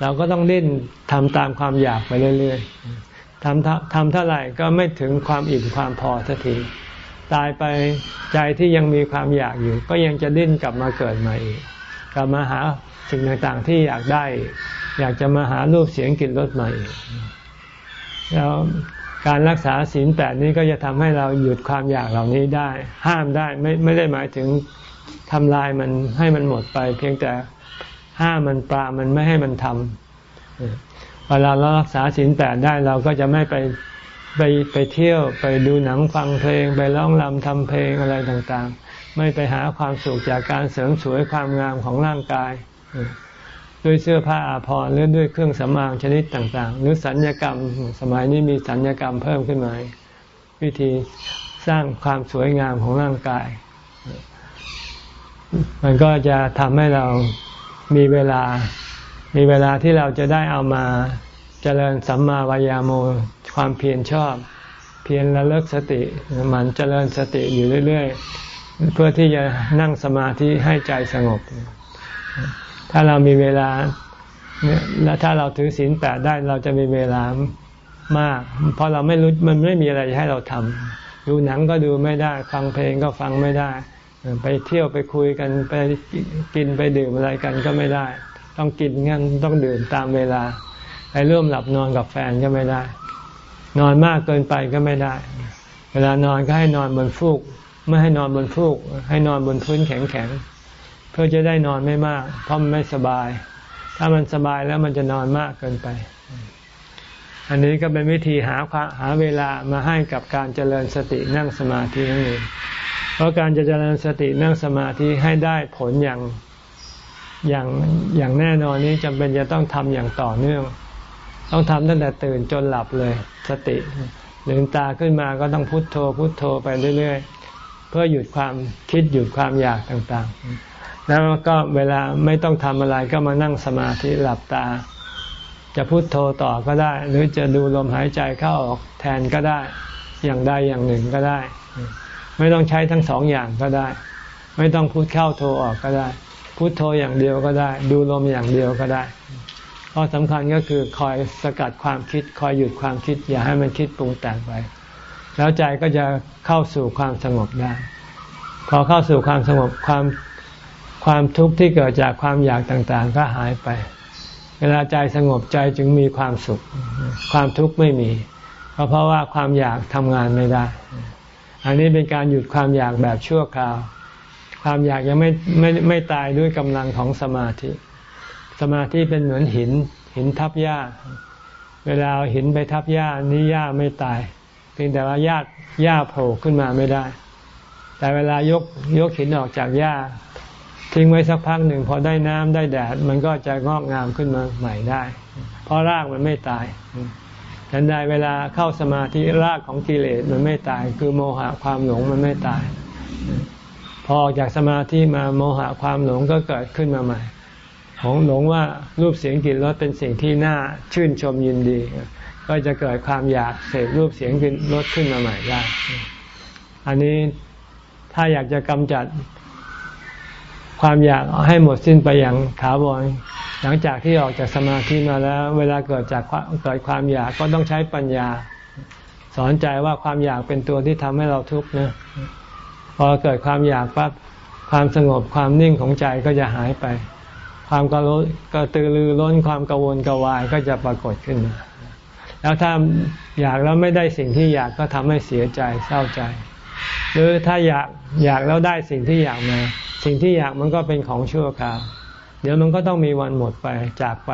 เราก็ต้องดิ้นทำตามความอยากไปเรื่อยๆทำทำเท่าไหร่ก็ไม่ถึงความอิ่มความพอสักที ตายไปใจที่ยังมีความอยากอยู่ ก็ยังจะดิ้นกลับมาเกิดใหม่อีกกลับมาหาสิ่งต่างๆที่อยากได้ อยากจะมาหารูปเสียงกลิ่นรสใหม่อีกแล้วการรักษาศีลแปดนี้ก็จะทำให้เราหยุดความอยากเหล่านี้ได้ ห้ามได้ไม่ไม่ได้หมายถึงทำลายมันให้มันหมดไป เพียงแต่ห้ามมันปรามันไม่ให้มันทำเวลาเรารักษาศีลแปดได้เราก็จะไม่ไป ไปไปเที่ยวไปดูหนังฟังเพลง ไปร้องรำทำเพลงอะไรต่างๆ ไม่ไปหาความสุขจากการเสริมสวยความงามของร่างกาย ด้วยเสื้อผ้าอาภรณ์หรือด้วยเครื่องสำอางชนิดต่าง ๆ หรือสัญญกรรมสมัยนี้มีสัญญกรรมเพิ่มขึ้นมาวิธีสร้างความสวยงามของร่างกาย มันก็จะทำให้เรามีเวลา มีเวลาที่เราจะได้เอามาเจริญสัมมาวายาโม ความเพียรชอบ เพียรละเลิกสติมันเจริญสติอยู่เรื่อย ๆ เพื่อที่จะนั่งสมาธิให้ใจสงบ ถ้าเรามีเวลาและถ้าเราถือศีลแปดได้เราจะมีเวลามาก เพราะเราไม่รู้มันไม่มีอะไรให้เราทำดูหนังก็ดูไม่ได้ ฟังเพลงก็ฟังไม่ได้ ไปเที่ยวไปคุยกันไปกินไปดื่มอะไรกันก็ไม่ได้ ต้องกินงั้นต้องดื่มตามเวลา ไปร่วมหลับนอนกับแฟนก็ไม่ได้ นอนมากเกินไปก็ไม่ได้ เวลานอนก็ให้นอนบนฟูก ไม่ให้นอนบนฟูก ให้นอนบนพื้นแข็งๆ เพื่อจะได้นอนไม่มาก เพราะมันไม่สบาย ถ้ามันสบายแล้วมันจะนอนมากเกินไป อันนี้ก็เป็นวิธีหาหาเวลามาให้กับการเจริญสตินั่งสมาธินั่นเองเพราะการจะเจริญสตินั่งสมาธิให้ได้ผลอย่างอย่างอย่างแน่นอนนี้จำเป็นจะต้องทำอย่างต่อเนื่อง ต้องทำตั้งแต่ตื่นจนหลับเลย สติลืมตาขึ้นมาก็ต้องพุโทโธพุโทโธไปเรื่อย ๆ เพื่อหยุดความคิดหยุดความอยากต่างๆ แล้วก็เวลาไม่ต้องทำอะไรก็มานั่งสมาธิหลับตา จะพุโทโธต่อก็ได้ หรือจะดูลมหายใจเข้าออกแทนก็ได้อย่างใดอย่างหนึ่งก็ได้ ไม่ต้องใช้ทั้งสองอย่างก็ได้ ไม่ต้องพุทเข้าโทออกก็ได้ พุทโธอย่างเดียวก็ได้ ดูลมอย่างเดียวก็ได้ ข้อสำคัญก็คือคอยสกัดความคิด คอยหยุดความคิด อย่าให้มันคิดปรุงแต่งไป แล้วใจก็จะเข้าสู่ความสงบได้ พอเข้าสู่ความสงบความความทุกข์ที่เกิดจากความอยากต่างๆ ก็หายไป เวลาใจสงบใจจึงมีความสุข ความทุกข์ไม่มีเพราะเพราะว่าความอยากทำงานไม่ได้ อันนี้เป็นการหยุดความอยากแบบชั่วคราว ความอยากยังไม่ไม่ไม่ตายด้วยกำลังของสมาธิ มาธิเป็นเหมือนหิน หินทับหญ้า เวลาเอาหินไปทับหญ้านี้หญ้าไม่ตาย เพียงแต่ว่าหญ้าหญ้าโผล่ขึ้นมาไม่ได้ แต่เวลายกยกหินออกจากหญ้า ทิ้งไว้สักพักหนึ่งพอได้น้ำได้แดด มันก็จะงอกงามขึ้นมาใหม่ได้ เพราะรากมันไม่ตายฉันใดเวลาเข้าสมาธิรากของกิเลสมันไม่ตาย คือโมหะความหลงมันไม่ตาย พอออกจากสมาธิมาโมหะความหลงก็เกิดขึ้นมาใหม่ ของหลงว่ารูปเสียงกลิ่นรสเป็นสิ่งที่น่าชื่นชมยินดี ก็จะเกิดความอยากเสพรูปเสียงกลิ่นรสขึ้นมาใหม่ได้ อันนี้ถ้าอยากจะกำจัดความอยากให้หมดสิ้นไปอย่างถาวรหลังจากที่ออกจากสมาธิมาแล้ว เวลาเกิดจากเกิดความอยากก็ต้องใช้ปัญญา สอนใจว่าความอยากเป็นตัวที่ทำให้เราทุกข์นะพอเกิดความอยากปั๊บความสงบความนิ่งของใจก็จะหายไป ความกระกระตือรือร้นความกังวลกระวายก็จะปรากฏขึ้นมาแล้วถ้าอยากแล้วไม่ได้สิ่งที่อยากก็ทำให้เสียใจเศร้าใจ หรือถ้าอยากอยากแล้วได้สิ่งที่อยากมาสิ่งที่อยากมันก็เป็นของชั่วคราว เดี๋ยวมันก็ต้องมีวันหมดไปจากไป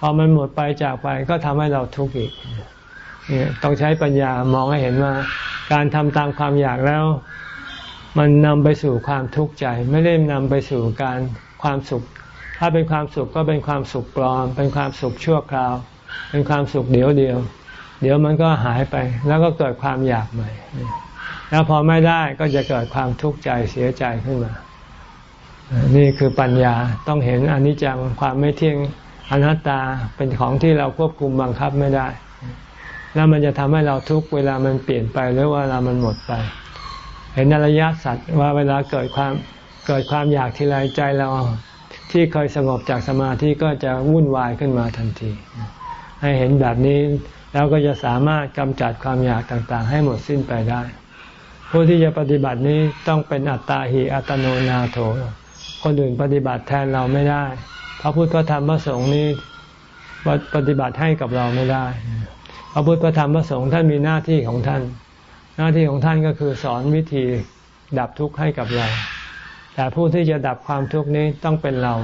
พอมันหมดไปจากไปก็ทำให้เราทุกข์อีกเนี่ยต้องใช้ปัญญามองให้เห็นว่า การทำตามความอยากแล้ว มันนำไปสู่ความทุกข์ใจ ไม่ได้นำไปสู่การความสุข ถ้าเป็นความสุขก็เป็นความสุขปลอม เป็นความสุขชั่วคราว เป็นความสุขเดียวเดียว เดี๋ยวมันก็หายไป แล้วก็เกิดความอยากใหม่ แล้วพอไม่ได้ก็จะเกิดความทุกข์ใจเสียใจขึ้นมา นี่คือปัญญาต้องเห็นอนิจจังความไม่เที่ยงอนัตตาเป็นของที่เราควบคุมบังคับไม่ได้ แล้วมันจะทำให้เราทุกเวลามันเปลี่ยนไปหรือว่าเวลามันหมดไป เห็นอริยสัจว่าเวลาเกิดความเกิดความอยากทีไรใจเรา ที่เคยสงบจากสมาธิก็จะวุ่นวายขึ้นมาทันที ให้เห็นแบบนี้แล้วก็จะสามารถกำจัดความอยากต่างๆ ให้หมดสิ้นไปได้ ผู้ที่จะปฏิบัตินี้ต้องเป็นอัตตาหิอัตโนนาโถ คนอื่นปฏิบัติแทนเราไม่ได้ พระพุทธพระธรรมพระสงฆ์นี้ปฏิบัติให้กับเราไม่ได้ พระพุทธพระธรรมพระสงฆ์ท่านมีหน้าที่ของท่าน หน้าที่ของท่านก็คือสอนวิธีดับทุกข์ให้กับเรา แต่ผู้ที่จะดับความทุกข์นี้ต้องเป็นเรา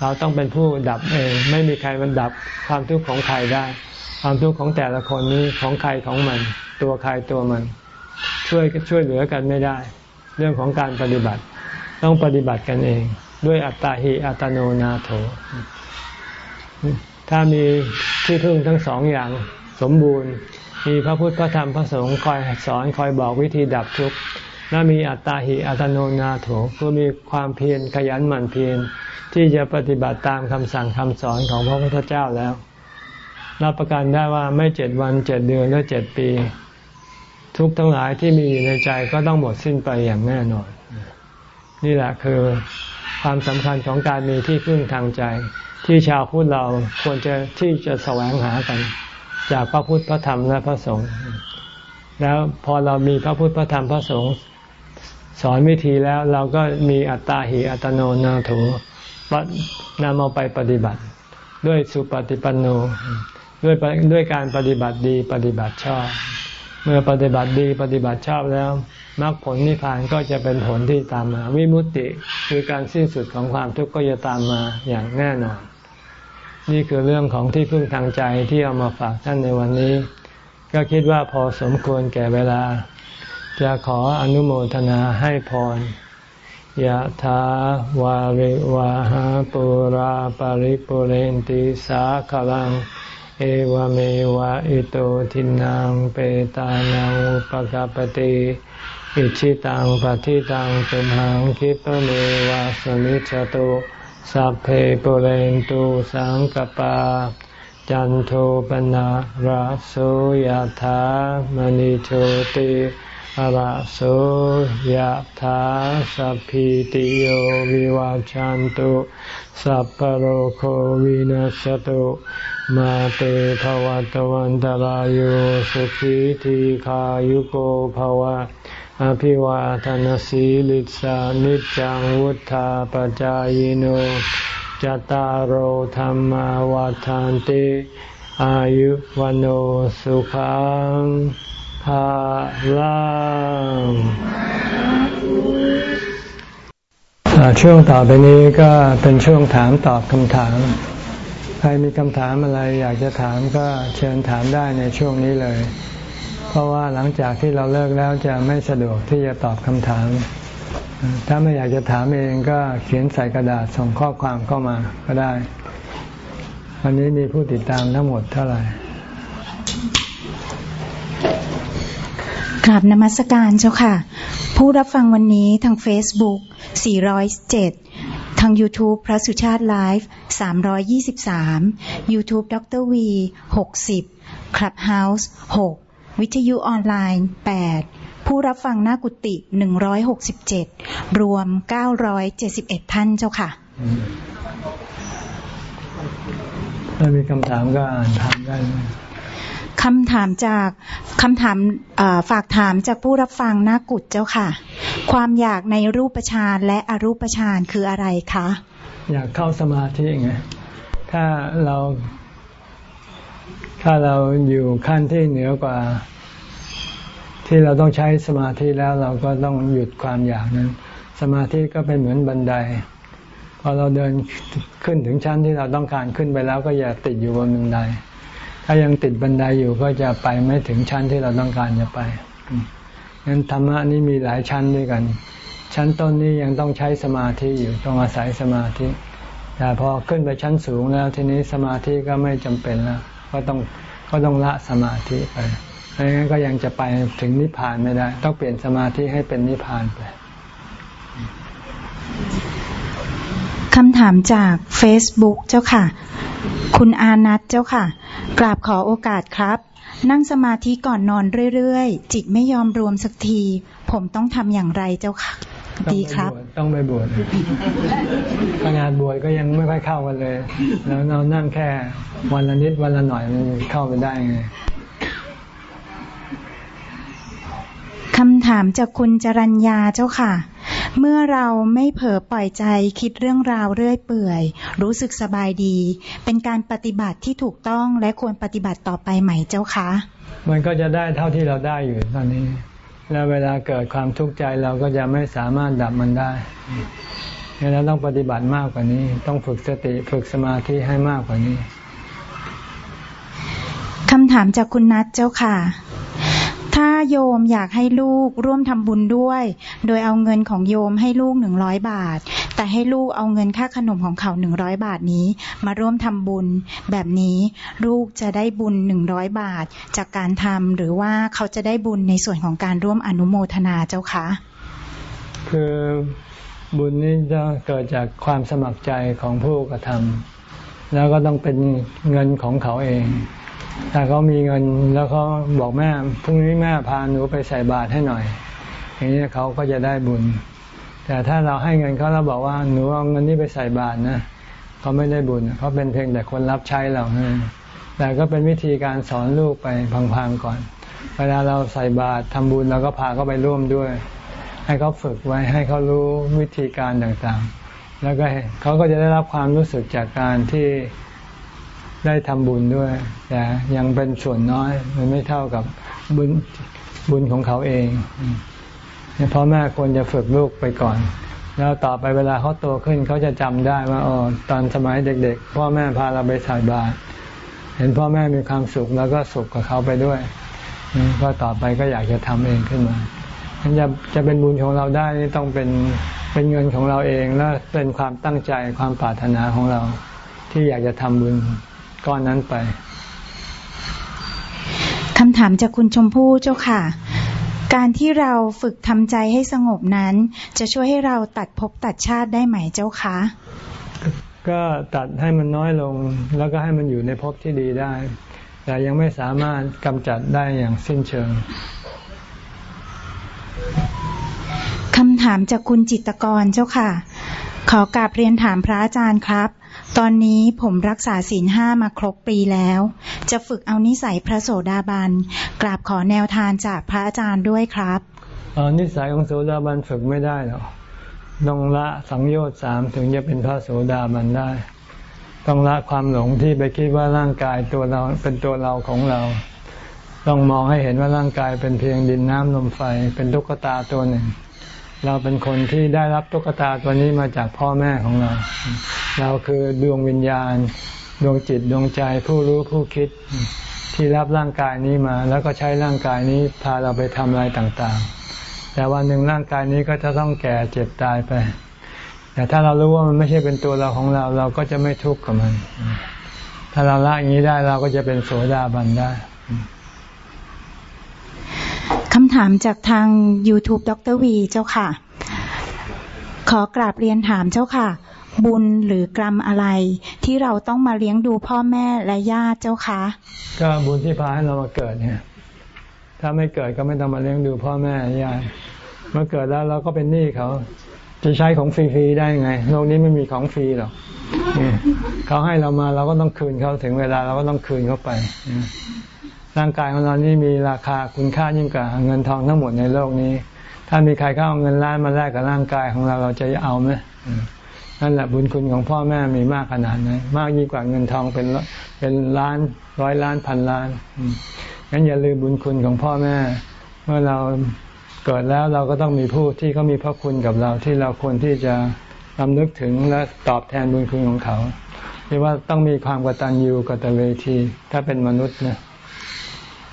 เราต้องเป็นผู้ดับเองไม่มีใครมันดับความทุกข์ของใครได้ ความทุกข์ของแต่ละคนนี้ของใครของมัน ตัวใครตัวมัน ช่วยช่วยเหลือกันไม่ได้ เรื่องของการปฏิบัติ ต้องปฏิบัติกันเอง ด้วยอัตตาหิอัตโนนาโถ ถ้ามีที่พึ่งทั้งสองอย่างสมบูรณ์ มีพระพุทธพระธรรมพระสงฆ์คอยสอนคอยบอกวิธีดับทุกข์ และมีอัตตาหิอัตโนนาโถคือมีความเพียรขยันหมั่นเพียรที่จะปฏิบัติตามคำสั่งคำสอนของพระพุทธเจ้าแล้ว รับประกันได้ว่าไม่เจ็ดวันเจ็ดเดือนหรือเจ็ดปี ทุกทั้งหลายที่มีอยู่ในใจก็ต้องหมดสิ้นไปอย่างแน่นอน นี่แหละคือความสำคัญของการมีที่พึ่งทางใจ ที่ชาวพุทธเราควรจะที่จะแสวงหากัน จากพระพุทธพระธรรมและพระสงฆ์แล้วพอเรามีพระพุทธพระธรรมพระสงฆ์ สอนวิธีแล้วเราก็มีอัตตาหิอัตโนนาถูนำเอาไปปฏิบัติ ด้วยสุปฏิปันโนด้วยด้วยการปฏิบัติดีปฏิบัติชอบ เมื่อปฏิบัติดีปฏิบัติชอบแล้วมรรคผลนิพพานก็จะเป็นผลที่ตามมา วิมุตติคือการสิ้นสุดของความทุกข์ก็จะตามมาอย่างแน่นอน นี่คือเรื่องของที่พึ่งทางใจที่เอามาฝากท่านในวันนี้ ก็คิดว่าพอสมควรแก่เวลา จะขออนุโมทนาให้พรยะถาวาริวาหาปุราปาริปุเรนติสาขลัง เอวเมวะอิโตทินังเปตานังอุปกาปติอิชิตังปฏิตังตุมหังคิปเมวะสมิจจตุสัพเพปุเรนตุสังกปา จันโทปนะราโสยะถามณิโชติ อะระโสยถาสัพพิติโยวิวาจันตุสัพพโรโควินัสตุมาเตภวัตวันตารโยสุขีทีขายุโกภวะอภิวาทานสีลิสานิจังวุธาปจายโนจตารโหธรรมวาทานติอายุวันโอสุขัง ภาลังช่วงต่อไปนี้ก็เป็นช่วงถามตอบคำถาม ใครมีคำถามอะไรอยากจะถามก็เชิญถามได้ในช่วงนี้เลย เพราะว่าหลังจากที่เราเลิกแล้วจะไม่สะดวกที่จะตอบคำถาม ถ้าไม่อยากจะถามเองก็เขียนใส่กระดาษส่งข้อความเข้ามาก็ได้ วันนี้มีผู้ติดตามทั้งหมดเท่าไหร่ กราบนมัสการเจ้าค่ะ ผู้รับฟังวันนี้ทาง Facebook 407 ทาง YouTube พระสุชาติไลฟ์323 YouTube ดร V 60 Clubhouse 6 วิทยุออนไลน์ 8 ผู้รับฟังหน้ากุฏิ 167 รวม 971 ท่านเจ้าค่ะ ถ้ามีคำถามก็อ่านถามได้ คำถามจากคำถามฝากถามจากผู้รับฟังหน้ากุดเจ้าค่ะ ความอยากในรูปฌานและอรูปฌานคืออะไรคะ อยากเข้าสมาธิไงถ้าเรา ถ้าเราอยู่ขั้นที่เหนือกว่า ที่เราต้องใช้สมาธิแล้วเราก็ต้องหยุดความอยากนั้น สมาธิก็เป็นเหมือนบันไดพอเราเดินขึ้นถึงชั้นที่เราต้องการขึ้นไปแล้วก็อย่าติดอยู่บนบันได ถ้ายังติดบันไดอยู่ก็จะไปไม่ถึงชั้นที่เราต้องการจะไปงั้นธรรมะนี้มีหลายชั้นด้วยกัน ชั้นต้นนี้ยังต้องใช้สมาธิอยู่ต้องอาศัยสมาธิ แต่พอขึ้นไปชั้นสูงแล้วทีนี้สมาธิก็ไม่จำเป็นแล้ว ก็ต้องก็ต้องละสมาธิไปไม่งั้นก็ยังจะไปถึงนิพพานไม่ได้ ต้องเปลี่ยนสมาธิให้เป็นนิพพานไป คำถามจาก Facebook เจ้าค่ะ คุณอานัทเจ้าค่ะ กราบขอโอกาสครับ นั่งสมาธิก่อนนอนเรื่อยๆ จิตไม่ยอมรวมสักที ผมต้องทำอย่างไรเจ้าค่ะ ดีครับ ต้องไปบวชขนาดบวชก็ยังไม่ค่อยเข้ากันเลย แล้วเรานั่งแค่วันละนิดวันละหน่อยมันเข้าไปได้ไง คำำถามจากคุณจรัญญาเจ้าค่ะ เมื่อเราไม่เผลอปล่อยใจคิดเรื่องราวเรื่อยเปื่อย รู้สึกสบายดี เป็นการปฏิบัติที่ถูกต้องและควรปฏิบัติต่อไปไหมเจ้าคะ มันก็จะได้เท่าที่เราได้อยู่ตอนนี้ แล้วเวลาเกิดความทุกข์ใจเราก็จะไม่สามารถดับมันได้เราต้องปฏิบัติมากกว่านี้ ต้องฝึกสติฝึกสมาธิให้มากกว่านี้คำถามจากคุณนัทเจ้าค่ะ ถ้าโยมอยากให้ลูกร่วมทำบุญด้วย โดยเอาเงินของโยมให้ลูกหนึ่งร้อยบาท แต่ให้ลูกเอาเงินค่าขนมของเขาหนึ่งร้อยบาทนี้ มาร่วมทำบุญ แบบนี้ลูกจะได้บุญหนึ่งร้อยบาท จากการทำหรือว่าเขาจะได้บุญในส่วนของการร่วมอนุโมทนาเจ้าคะ คือบุญนี้จะเกิดจากความสมัครใจของผู้กระทำแล้วก็ต้องเป็นเงินของเขาเอง ถ้าเขามีเงินแล้วเขาบอกแม่พรุ่งนี้แม่พาหนูไปใส่บาตรให้หน่อย อย่างนี้เขาก็จะได้บุญ แต่ถ้าเราให้เงินเขาเราบอกว่าหนูเอาเงินนี้ไปใส่บาตรนะเขาไม่ได้บุญเขาเป็นเพียงแต่คนรับใช้เราแต่ก็เป็นวิธีการสอนลูกไปพังๆก่อน เวลาเราใส่บาตรทำบุญเราก็พาเขาไปร่วมด้วย ให้เขาฝึกไว้ให้เขารู้วิธีการต่างๆ แล้วก็เขาก็จะได้รับความรู้สึกจากการที่ ได้ทำบุญด้วย แต่ยังเป็นส่วนน้อยมันไม่เท่ากับบุญบุญของเขาเองพ่อแม่ควรจะฝึกลูกไปก่อน แล้วต่อไปเวลาเขาโตขึ้นเขาจะจำได้ว่าอ๋อตอนสมัยเด็ก ๆ พ่อแม่พาเราไปใส่บาตรเห็นพ่อแม่มีความสุขแล้วก็สุขกับเขาไปด้วยก็ต่อไปก็อยากจะทำเองขึ้นมาจะจะเป็นบุญของเราได้นี่ต้องเป็นเป็นเงินของเราเอง และเป็นความตั้งใจความปรารถนาของเราที่อยากจะทำบุญ ก้อนนั้นไปคำถามจากคุณชมพู่เจ้าค่ะ การที่เราฝึกทำใจให้สงบนั้น จะช่วยให้เราตัดภพตัดชาติได้ไหมเจ้าคะ ก็ตัดให้มันน้อยลง แล้วก็ให้มันอยู่ในภพที่ดีได้ แต่ยังไม่สามารถกำจัดได้อย่างสิ้นเชิงคำถามจากคุณจิตกรเจ้าค่ะ ขอกราบเรียนถามพระอาจารย์ครับ ตอนนี้ผมรักษาศีลห้ามาครบปีแล้ว จะฝึกเอานิสัยพระโสดาบัน กราบขอแนวทางจากพระอาจารย์ด้วยครับอนิสัยของโสดาบันฝึกไม่ได้หรอกต้องละสังโยชน์สามถึงจะเป็นพระโสดาบันได้ ต้องละความหลงที่ไปคิดว่าร่างกายตัวเราเป็นตัวเราของเรา ต้องมองให้เห็นว่าร่างกายเป็นเพียงดินน้ำลมไฟ เป็นตุ๊กตาตัวหนึ่ง เราเป็นคนที่ได้รับตุ๊กตาตัวนี้มาจากพ่อแม่ของเรา เราคือดวงวิญญาณ ดวงจิตดวงใจผู้รู้ผู้คิดที่รับร่างกายนี้มา แล้วก็ใช้ร่างกายนี้พาเราไปทำอะไรต่างๆ แต่วันหนึ่งร่างกายนี้ก็จะต้องแก่เจ็บตายไป แต่ถ้าเรารู้ว่ามันไม่ใช่เป็นตัวเราของเรา เราก็จะไม่ทุกข์กับมัน ถ้าเราละอย่างนี้ได้เราก็จะเป็นโสดาบันได้คำถามจากทาง YouTube ดรวีเจ้าค่ะ ขอกราบเรียนถามเจ้าค่ะ บุญหรือกรรมอะไร ที่เราต้องมาเลี้ยงดูพ่อแม่และญาติเจ้าคะ ก็บุญที่พาให้เรามาเกิดเนี่ย ถ้าไม่เกิดก็ไม่ต้องมาเลี้ยงดูพ่อแม่ญาติเมื่อเกิดแล้วเราก็เป็นหนี้เขาจะใช้ของฟรีๆได้ไงโลกนี้ไม่มีของฟรีหรอกเขาให้เรามาเราก็ต้องคืนเขาถึงเวลาเราก็ต้องคืนเขาไปร่างกายของเรานี่มีราคาคุณค่ายิ่งกว่าเงินทองทั้งหมดในโลกนี้ ถ้ามีใครเข้าเอาเงินล้านมาแลกกับร่างกายของเราเราจะเอาไหม นั่นแหละบุญคุณของพ่อแม่มีมากขนาดไหนมากยิ่งกว่าเงินทองเป็นเป็นล้านร้อยล้านพันล้านงั้นอย่าลืมบุญคุณของพ่อแม่ เมื่อเราเกิดแล้วเราก็ต้องมีผู้ที่เขามีพระคุณกับเราที่เราควรที่จะรำลึกถึงและตอบแทนบุญคุณของเขาเรียกว่าต้องมีความกตัญญูกตเวที ถ้าเป็นมนุษย์นะ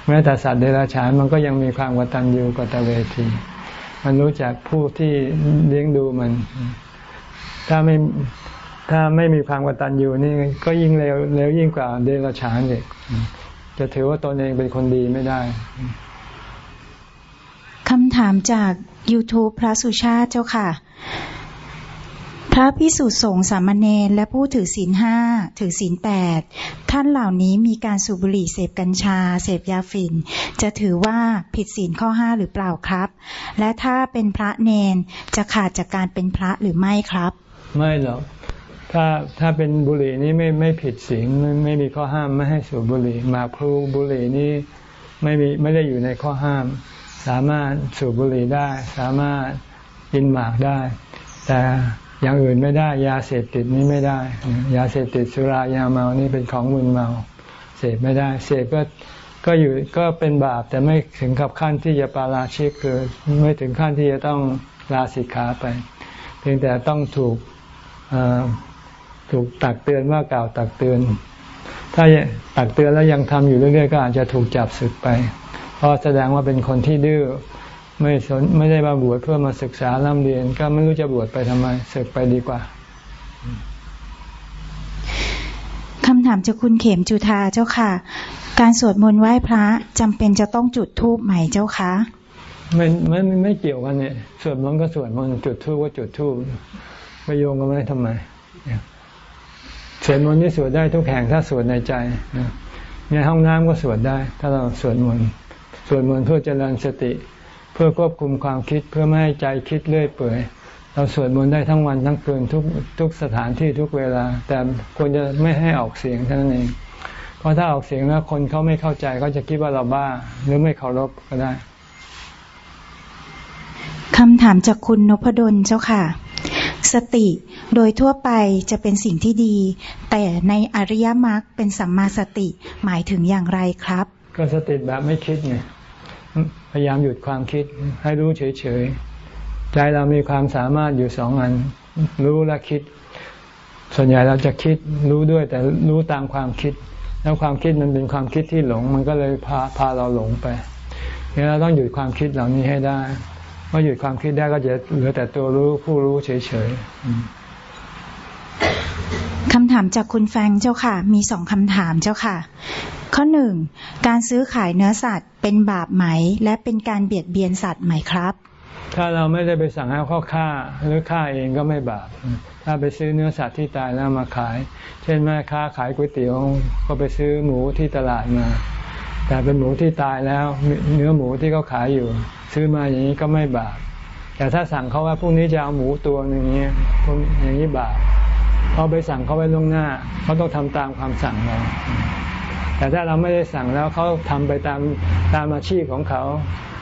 แม้แต่สัตว์เดรัจฉานมันก็ยังมีความกตัญญูกตเวที มันรู้จักผู้ที่เลี้ยงดูมัน ถ้าไม่ถ้าไม่มีความกตัญญูนี่ก็ยิ่งเร็วเร็วยิ่งกว่าเดรัจฉานเด็กจะถือว่าตนเองเป็นคนดีไม่ได้คำถามจาก YouTube พระสุชาติเจ้าค่ะ พระพิสุสงฆ์สามเณรและผู้ถือศีลห้าถือศีลแปดท่านเหล่านี้มีการสูบบุหรี่เสพกัญชา เสพยาฝิ่น จะถือว่าผิดศีลข้อห้าหรือเปล่าครับ และถ้าเป็นพระเนนจะขาดจากการเป็นพระหรือไม่ครับ ไม่หรอกถ้าถ้าเป็นบุหรี่นี้ไม่ไม่ผิดศีลไม่ไม่มีข้อห้ามไม่ให้สูบบุหรี่หมากพลูบุหรี่นี้ไม่มีไม่ได้อยู่ในข้อห้าม สามารถสูบบุหรี่ได้ สามารถกินหมากได้ แต่อย่างอื่นไม่ได้ ยาเสพติดนี้ไม่ได้ ยาเสพติดสุรายาเมานี่เป็นของมึนเมา เสพไม่ได้ เสพก็ก็อยู่ก็เป็นบาปแต่ไม่ถึงกับขั้นที่จะปาราชิกคือไม่ถึงขั้นที่จะต้องลาสิกขาไป เพียงแต่ต้องถูก ถูกตักเตือนว่ากล่าวตักเตือน ถ้าตักเตือนแล้วยังทำอยู่เรื่อยๆ ก็อาจจะถูกจับสึกไป เพราะแสดงว่าเป็นคนที่ดื้อไม่สนไม่ได้มาบวชเพื่อมาศึกษาเล่าเรียน ก็ไม่รู้จะบวชไปทำไมศึกไปดีกว่าคำถามจากคุณเขมจุธาเจ้าค่ะ การสวดมนต์ไหว้พระจำเป็นจะต้องจุดธูปไหมเจ้าคะไม่ไม่ไม่เกี่ยวกันเนี่ยสวดมนต์ก็สวดมนต์จุดธูปก็จุดธูป ไปโยงกันไม่ทำไมสวดมนต์ที่สวดได้ทุกแห่งถ้าสวดในใจในห้องน้ำก็สวดได้ ถ้าเราสวดมนต์สวดมนต์เพื่อเจริญสติ เพื่อควบคุมความคิดเพื่อไม่ให้ใจคิดเลื่อยเปื่อยเราสวดมนต์ได้ทั้งวันทั้งคืนทุกทุกสถานที่ทุกเวลา แต่ควรจะไม่ให้ออกเสียงเท่านั้นเอง เพราะถ้าออกเสียงแล้วคนเขาไม่เข้าใจเขาจะคิดว่าเราบ้า หรือไม่เคารพก็ได้คำถามจากคุณนพดลเจ้าค่ะ สติโดยทั่วไปจะเป็นสิ่งที่ดี แต่ในอริยมรรคเป็นสัมมาสติหมายถึงอย่างไรครับ ก็สติแบบไม่คิดไงพยายามหยุดความคิดให้รู้เฉยๆ ใจเรามีความสามารถอยู่สองอัน รู้และคิด ส่วนใหญ่เราจะคิดรู้ด้วยแต่รู้ตามความคิด แล้วความคิดมันเป็นความคิดที่หลง มันก็เลยพาพาเราหลงไปเราต้องหยุดความคิดเหล่านี้ให้ได้ เมื่อหยุดความคิดได้ก็จะเหลือแต่ตัวรู้ผู้รู้เฉยๆคำถามจากคุณแฟงเจ้าค่ะ มีสองคำถามเจ้าค่ะ ข้อหนึ่งการซื้อขายเนื้อสัตว์ เป็นบาปไหม และเป็นการเบียดเบียนสัตว์ไหมครับ ถ้าเราไม่ได้ไปสั่งให้เขาฆ่าหรือฆ่าเองก็ไม่บาปถ้าไปซื้อเนื้อสัตว์ที่ตายแล้วมาขาย เช่นแม่ค้าขายก๋วยเตี๋ยว ก็ไปซื้อหมูที่ตลาดมา แต่เป็นหมูที่ตายแล้ว เนื้อหมูที่เขาขายอยู่ ซื้อมาอย่างนี้ก็ไม่บาปแต่ถ้าสั่งเขาว่าพรุ่งนี้จะเอาหมูตัวอย่างนี้พวกอย่างนี้บาปเพราไปสั่งเขาไว้ล่วงหน้าเขาต้องทำตามความสั่งเราแต่ถ้าเราไม่ได้สั่งแล้วเขาทำไปตามตามอาชีพของเขา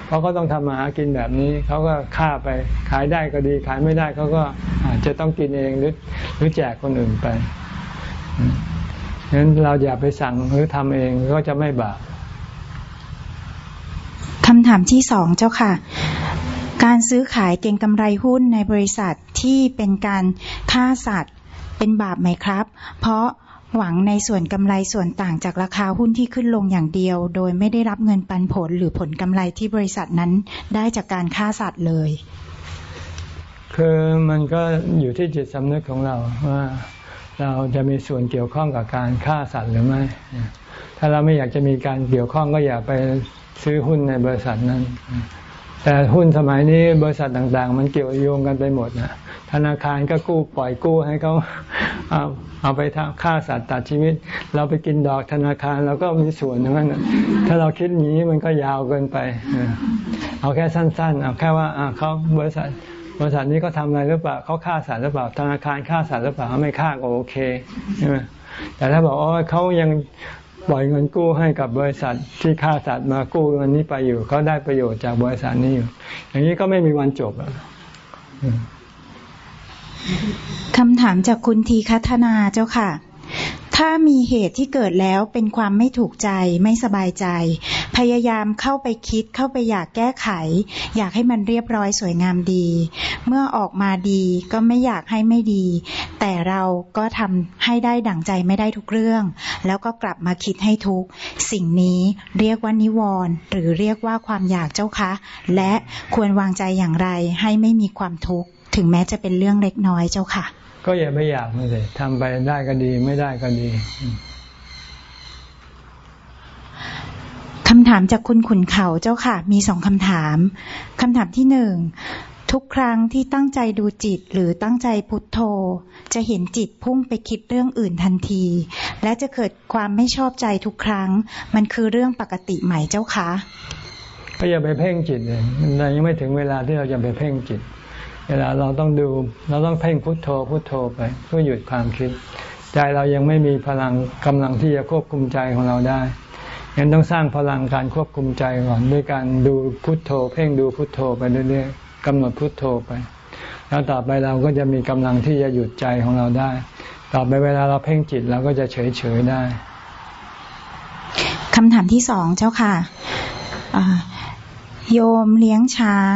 เพราะเขาต้องทำมาหากินแบบนี้เขาก็ฆ่าไปขายได้ก็ดี ขายไม่ได้เขาก็อาจจะต้องกินเองหรือหรือแจกคนอื่นไปฉะนั้นเราอย่าไปสั่งหรือทำเองก็จะไม่บาป คำถามที่สองเจ้าค่ะ การซื้อขายเก่งกำไรหุ้นในบริษัทที่เป็นการฆ่าสัตว์เป็นบาปไหมครับ เพราะหวังในส่วนกำไรส่วนต่างจากราคาหุ้นที่ขึ้นลงอย่างเดียว โดยไม่ได้รับเงินปันผลหรือผลกำไรที่บริษัทนั้นได้จากการฆ่าสัตว์เลย คือมันก็อยู่ที่จิตสำนึกของเราว่าเราจะมีส่วนเกี่ยวข้องกับการฆ่าสัตว์หรือไม่ ถ้าเราไม่อยากจะมีการเกี่ยวข้องก็อย่าไป ซื้อหุ้นในบริษัทนั้น แต่หุ้นสมัยนี้บริษัทต่างๆ มันเกี่ยวโยงกันไปหมดนะธนาคารก็กู้ปล่อยกู้ให้เขาเอาเอาไปฆ่าสัตว์ตัดชีวิต เราไปกินดอกธนาคารเราก็มีส่วนอย่างนั้นถ้าเราคิดอย่างนี้มันก็ยาวเกินไป เอาแค่สั้นๆ เอาแค่ว่าเขาบริษัทบริษัทนี้ก็ทำอะไรหรือเปล่าเขาฆ่าสัตว์หรือเปล่า ธนาคารฆ่าสัตว์หรือเปล่าไม่ฆ่าก็โอเคใช่ไหมแต่ถ้าบอกว่าเขายัง ปล่อยเงินกู้ให้กับบริษัทที่ฆ่าสัตว์มากู้เงินนี้ไปอยู่เขาได้ประโยชน์จากบริษัทนี้อยู่ อย่างนี้ก็ไม่มีวันจบอะคำถามจากคุณทีคัฒนาเจ้าค่ะ ถ้ามีเหตุที่เกิดแล้วเป็นความไม่ถูกใจไม่สบายใจ พยายามเข้าไปคิดเข้าไปอยากแก้ไข อยากให้มันเรียบร้อยสวยงามดี เมื่อออกมาดีก็ไม่อยากให้ไม่ดี แต่เราก็ทำให้ได้ดั่งใจไม่ได้ทุกเรื่อง แล้วก็กลับมาคิดให้ทุก สิ่งนี้เรียกว่านิวรณ์หรือเรียกว่าความอยากเจ้าคะ และควรวางใจอย่างไรให้ไม่มีความทุกข์ถึงแม้จะเป็นเรื่องเล็กน้อยเจ้าค่ะ ก็อย่าไปอยากมันเลยทำไปได้ก็ดีไม่ได้ก็ดีคำถามจากคุณขุนเขาเจ้าค่ะ มีสองคำถามคำถามที่หนึ่งทุกครั้งที่ตั้งใจดูจิตหรือตั้งใจพุทโธ จะเห็นจิตพุ่งไปคิดเรื่องอื่นทันที และจะเกิดความไม่ชอบใจทุกครั้ง มันคือเรื่องปกติใหม่เจ้าคะก็อย่าไปเพ่งจิตเลยมันยังไม่ถึงเวลาที่เราจะไปเพ่งจิต เวลาเราต้องดูเราต้องเพ่งพุทโธพุทโธไปเพื่อหยุดความคิด ใจเรายังไม่มีพลังกำลังที่จะควบคุมใจของเราได้งั้นต้องสร้างพลังการควบคุมใจก่อนด้วยการดูพุทโธ เพ่งดูพุทโธไปเรื่อยๆกำหนดพุทโธไป แล้วต่อไปเราก็จะมีกำลังที่จะหยุดใจของเราได้ ต่อไปเวลาเราเพ่งจิตเราก็จะเฉยๆได้คำถามที่สองเจ้าค่ะ โยมเลี้ยงช้าง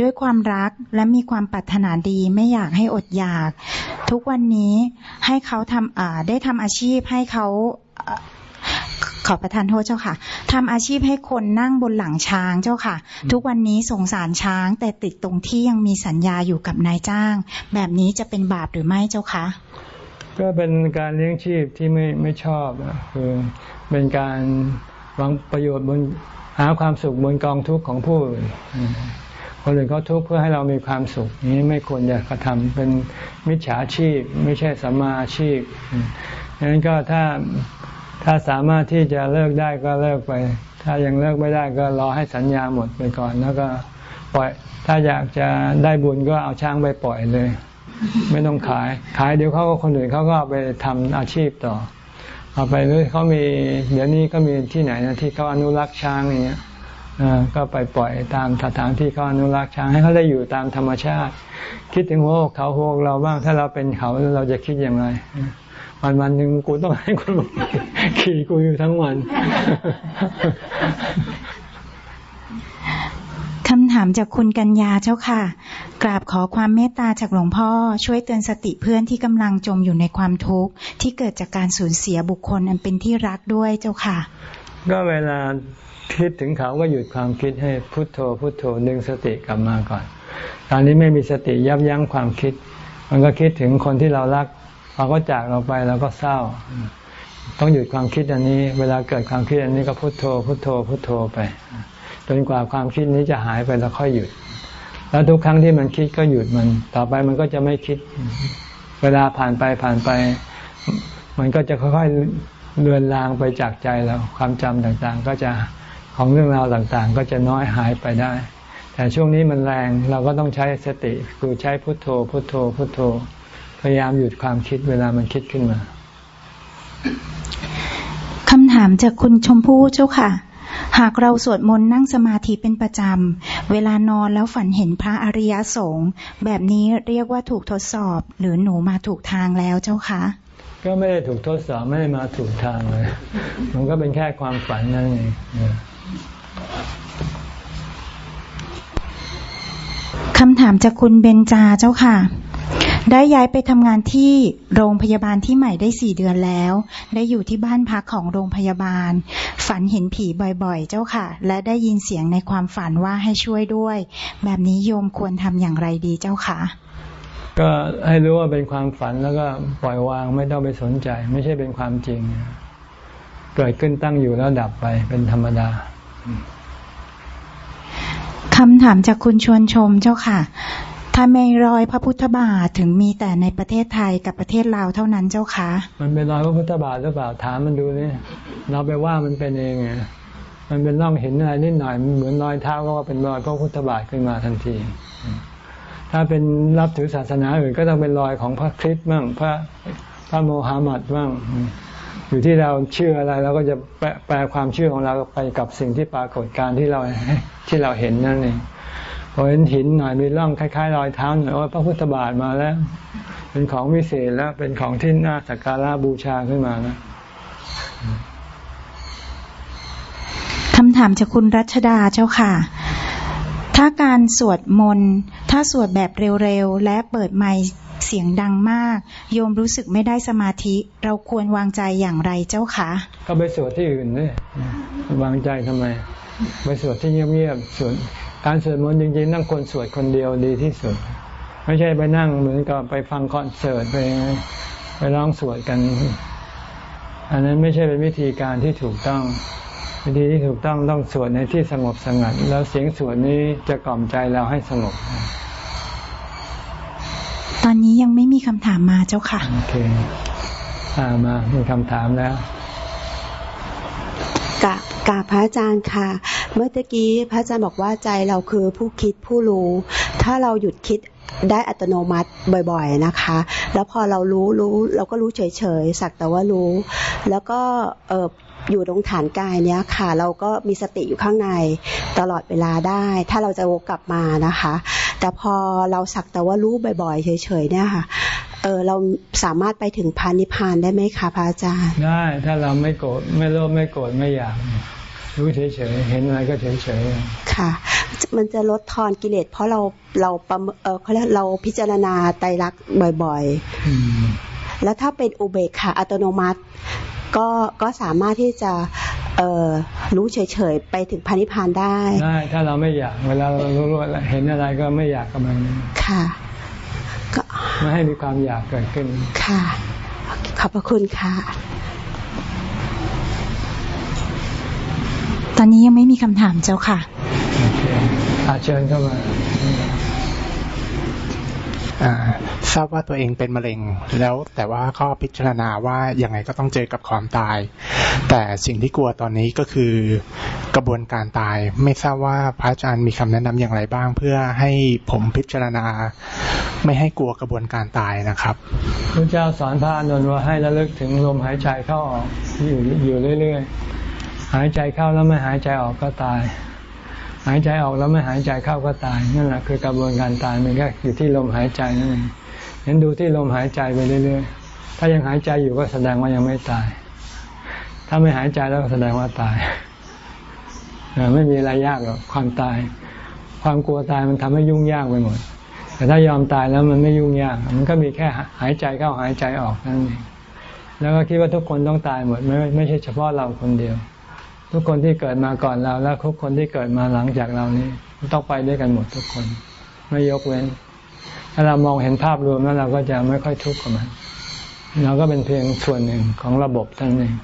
ด้วยความรักและมีความปรารถนาดีไม่อยากให้อดอยาก ทุกวันนี้ให้เขาทำได้ทำอาชีพให้เขาขอประทานโทษเจ้าค่ะทำอาชีพให้คนนั่งบนหลังช้างเจ้าค่ะ ทุกวันนี้สงสารช้าง แต่ติดตรงที่ยังมีสัญญาอยู่กับนายจ้าง แบบนี้จะเป็นบาปหรือไม่เจ้าคะก็เป็นการเลี้ยงชีพที่ไม่ไม่ชอบคือเป็นการหวังประโยชน์บนหาความสุขบนกองทุกข์ของผู้อื่น คนอื่นเขาทุกข์เพื่อให้เรามีความสุข นี้ไม่ควรจะกระทำเป็นมิจฉาชีพ ไม่ใช่สัมมาอาชีพดังนั้นก็ถ้าถ้าสามารถที่จะเลิกได้ก็เลิกไป ถ้ายังเลิกไม่ได้ก็รอให้สัญญาหมดไปก่อน แล้วก็ปล่อย ถ้าอยากจะได้บุญก็เอาช้างไปปล่อยเลย ไม่ต้องขาย ขายเดี๋ยวเขาก็คนอื่นเขาก็ไปทำอาชีพต่อ เอาไปเลยเขามี เดี๋ยวนี้ก็มีที่ไหนนะที่เขาอนุรักษ์ช้างอย่างเงี้ย ก็ไปปล่อยตามสถานที่เขาอนุรักษ์ช้างให้เขาได้อยู่ตามธรรมชาติ คิดถึงหัวเขาหัวเราบ้างถ้าเราเป็นเขาเราจะคิดอย่างไรวันวันหนึ่งกูต้องให้คนขี่กูอยู่ทั้งวันคำถามจากคุณกัญญาเจ้าค่ะ กราบขอความเมตตาจากหลวงพ่อ ช่วยเตือนสติเพื่อนที่กำลังจมอยู่ในความทุกข์ที่เกิดจากการสูญเสียบุคคลอันเป็นที่รักด้วยเจ้าค่ะ ก็เวลา คิดถึงเขาก็หยุดความคิดให้พุโทโธพุโทโธดึงสติกลับมาก่อน ตอนนี้ไม่มีสติยับยั้งความคิด มันก็คิดถึงคนที่เรารักพอเขาจากเราไปเราก็เศร้า ต้องหยุดความคิดอันนี้ เวลาเกิดความคิดอันนี้ก็พุโทโธพุโทโธพุโทโธไป จนกว่าความคิดนี้จะหายไปแล้วค่อยหยุด แล้วทุกครั้งที่มันคิดก็หยุดมัน ต่อไปมันก็จะไม่คิด เวลาผ่านไปผ่านไป มันก็จะค่อยๆเลือนลางไปจากใจเราความจำต่างๆ ก็จะ ของเรื่องราวต่างๆ ก็จะน้อยหายไปได้ แต่ช่วงนี้มันแรงเราก็ต้องใช้สติคือใช้พุทโธ พุทโธ พุทโธ พยายามหยุดความคิดเวลามันคิดขึ้นมาคำถามจากคุณชมพู่เจ้าค่ะ หากเราสวดมนต์นั่งสมาธิเป็นประจำ เวลานอนแล้วฝันเห็นพระอริยสงฆ์แบบนี้เรียกว่าถูกทดสอบ หรือหนูมาถูกทางแล้วเจ้าคะก็ไม่ได้ถูกทดสอบไม่ได้มาถูกทางเลย มันก็เป็นแค่ความฝันนั่นเอง คำถามจากคุณเบนจาเจ้าค่ะ ได้ย้ายไปทำงานที่โรงพยาบาลที่ใหม่ได้สี่เดือนแล้ว ได้อยู่ที่บ้านพักของโรงพยาบาล ฝันเห็นผีบ่อยๆ เจ้าค่ะ และได้ยินเสียงในความฝันว่าให้ช่วยด้วย แบบนี้โยมควรทำอย่างไรดีเจ้าค่ะ ก็ให้รู้ว่าเป็นความฝันแล้วก็ปล่อยวางไม่ต้องไปสนใจ ไม่ใช่เป็นความจริง เกิดขึ้นตั้งอยู่แล้วดับไปเป็นธรรมดา คำถามจากคุณชวนชมเจ้าค่ะทำไมรอยพระพุทธบาทถึงมีแต่ในประเทศไทยกับประเทศลาวเท่านั้นเจ้าคะมันเป็นรอยพระพุทธบาทหรือเปล่าถามมันดูนี่เราไปว่ามันเป็นเองไงมันเป็นร่องเห็นอะไรนิดหน่อยเหมือนรอยเท้าก็เป็นรอยพระพุทธบาทขึ้นมาทันที ถ้าเป็นรับถือศาสนาอื่นก็ต้องเป็นรอยของพระคริสต์บ้างพระพระโมหามัดบ้าง อยู่ที่เราเชื่ออะไรเราก็จะแปลความเชื่อของเราไปกับสิ่งที่ปรากฏการที่เราที่เราเห็นนั่นเองพอเห็นหินหน่อยมีร่องคล้ายๆรอยเท้าหน่อยว่าพระพุทธบาทมาแล้ว เป็นของวิเศษแล้วเป็นของที่น่าสักการะบูชาขึ้นมานะคำถามจากคุณรัชดาเจ้าค่ะ ถ้าการสวดมนต์ถ้าสวดแบบเร็วๆ และเปิดไมค์ เสียงดังมาก โยมรู้สึกไม่ได้สมาธิ เราควรวางใจอย่างไรเจ้าคะก็ไปสวดที่อื่นเลยวางใจทำไม ไปสวดที่เงียบๆสวดการสวดมนต์จริงๆนั่งคนสวดคนเดียวดีที่สุด ไม่ใช่ไปนั่งเหมือนกับไปฟังคอนเสิร์ตไปไปร้องสวดกัน อันนั้นไม่ใช่เป็นวิธีการที่ถูกต้องวิธีที่ถูกต้องต้องสวดในที่สงบสงัด แล้วเสียงสวดนี้จะกล่อมใจเราให้สงบ ตอนนี้ยังไม่มีคำถามมาเจ้าค่ะ โอเคอามามีคำถามแล้วกะกาพระอาจารย์ค่ะ เมื่อกี้พระอาจารย์บอกว่าใจเราคือผู้คิดผู้รู้ ถ้าเราหยุดคิดได้อัตโนมัติบ่อย ๆนะคะ แล้วพอเรารู้รู้เราก็รู้เฉยๆสักแต่ว่ารู้ แล้วก็เออพอยู่ตรงฐานกายเนี้ยค่ะ เราก็มีสติอยู่ข้างในตลอดเวลาได้ ถ้าเราจะวกกลับมานะคะ แต่พอเราสักแต่ว่ารู้บ่อยๆ เฉยๆเนี่ยค่ะ เออเราสามารถไปถึงพานิพานได้ไหมคะพระอาจารย์ ได้ ถ้าเราไม่โกรธไม่โลภไม่โกรธไม่อยากรู้เฉยๆ เห็นอะไรก็เฉยค่ะ มันจะลดทอนกิเลสเพราะเราเราประเมินเออเขาเรียกเราพิจารณาไตรลักษณ์บ่อยๆอืมๆแล้วถ้าเป็นอุเบกขาอัตโนมัติ ก็ก็สามารถที่จะเออรู้เฉยๆไปถึงพานิพานได้ได้ถ้าเราไม่อยากเวลาเรารู้ว่าเห็นอะไรก็ไม่อยากกับมันค่ะก็ไม่ให้มีความอยากเกิดขึ้นค่ะ ขอบพระคุณค่ะ ตอนนี้ยังไม่มีคำถามเจ้าค่ะโอเคอาเชิญเข้ามาอ่า ทราบว่าตัวเองเป็นมะเร็ง แล้วแต่ว่าก็พิจารณาว่ายังไงก็ต้องเจอกับความตาย แต่สิ่งที่กลัวตอนนี้ก็คือกระบวนการตาย ไม่ทราบว่าพระอาจารย์มีคำแนะนำอย่างไรบ้าง เพื่อให้ผมพิจารณา ไม่ให้กลัวกระบวนการตายนะครับพระเจ้าสอนพระอานนว่าให้ระลึกถึงลมหายใจเข้าออกอยู่อยู่เรื่อยๆหายใจเข้าแล้วไม่หายใจออกก็ตาย หายใจออกแล้วไม่หายใจเข้าก็ตายนั่นแหละคือกระบวนการตายมันก็อยู่ที่ลมหายใจนั่นเองเห็นดูที่ลมหายใจไปเรื่อยๆ ถ้ายังหายใจอยู่ก็แสดงว่ายังไม่ตาย ถ้าไม่หายใจแล้วแสดงว่าตายไม่มีอะไรยากหรอกความตาย ความกลัวตายมันทำให้ยุ่งยากไปหมด แต่ถ้ายอมตายแล้วมันไม่ยุ่งยาก มันก็มีแค่หายใจเข้าหายใจออกนั่นเองแล้วก็คิดว่าทุกคนต้องตายหมดไม่ไม่ใช่เฉพาะเราคนเดียว ทุกคนที่เกิดมาก่อนเรา และทุกคนที่เกิดมาหลังจากเรานี้ต้องไปด้วยกันหมดทุกคน ไม่ยกเว้น ถ้าเรามองเห็นภาพรวมแล้วเราก็จะไม่ค่อยทุกข์กับมันเราก็เป็นเพียงส่วนหนึ่งของระบบท่านั้นเอง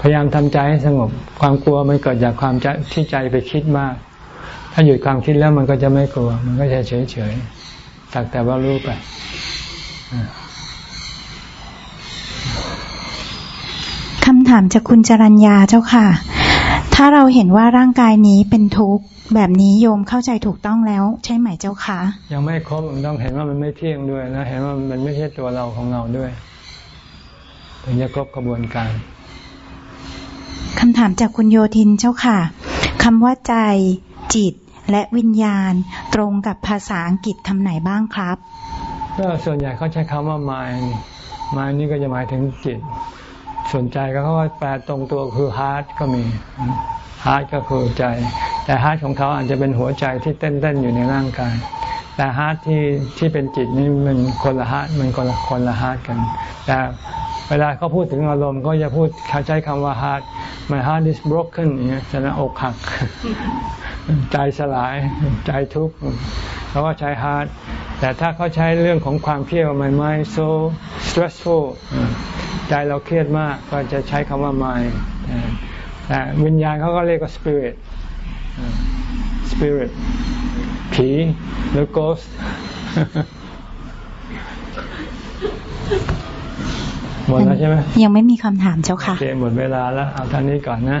พยายามทำใจให้สงบ ความกลัวมันเกิดจากความใจที่ใจไปคิดมาก ถ้าหยุดความคิดแล้วมันก็จะไม่กลัว มันก็จะเฉยเฉยๆสักแต่ว่ารู้ไปอ่าำถามจากคุณจรัญญาเจ้าค่ะ ถ้าเราเห็นว่าร่างกายนี้เป็นทุกข์แบบนี้โยมเข้าใจถูกต้องแล้ว ใช่ไหมเจ้าคะ ยังไม่ครบมันต้องเห็นว่ามันไม่เที่ยงด้วยนะเห็นว่ามันไม่ใช่ตัวเราของเราด้วยถึงจะครบกระบวนการคำถามจากคุณโยทินเจ้าค่ะคำว่าใจ จิตและวิญญาณตรงกับภาษาอังกฤษคำไหนบ้างครับก็ส่วนใหญ่เขาใช้คำว่า mind mind นี่ก็จะหมายถึงจิต ส่วนใจก็เขาแปลตรงตัวคือ heart ก็มี heart ก็คือใจ แต่ heart ของเขาอาจจะเป็นหัวใจที่เต้นๆอยู่ในร่างกาย แต่ heart ที่ที่เป็นจิตนี่มันคนละ heart มันคนละคนละ heart กัน แต่เวลาเขาพูดถึงอารมณ์ก็จะพูดเขาใช้คำว่า heart my heart is broken อย่างเงี้ยแสดงอกหัก ใจสลายใจทุกข์เขาก็ใช้ heart แต่ถ้าเขาใช้เรื่องของความเครียด my mind so stressful ใจเราเครียดมากก็จะใช้คำว่า mind แต่วิญญาณเขาก็เรียกว่า spirit spirit ผีหรือ ghost หมดแล้วใช่ไหมยังไม่มีคำถามเจ้าโอค่ะเคหมดเวลาแล้วเอาท่านนี้ก่อนนะ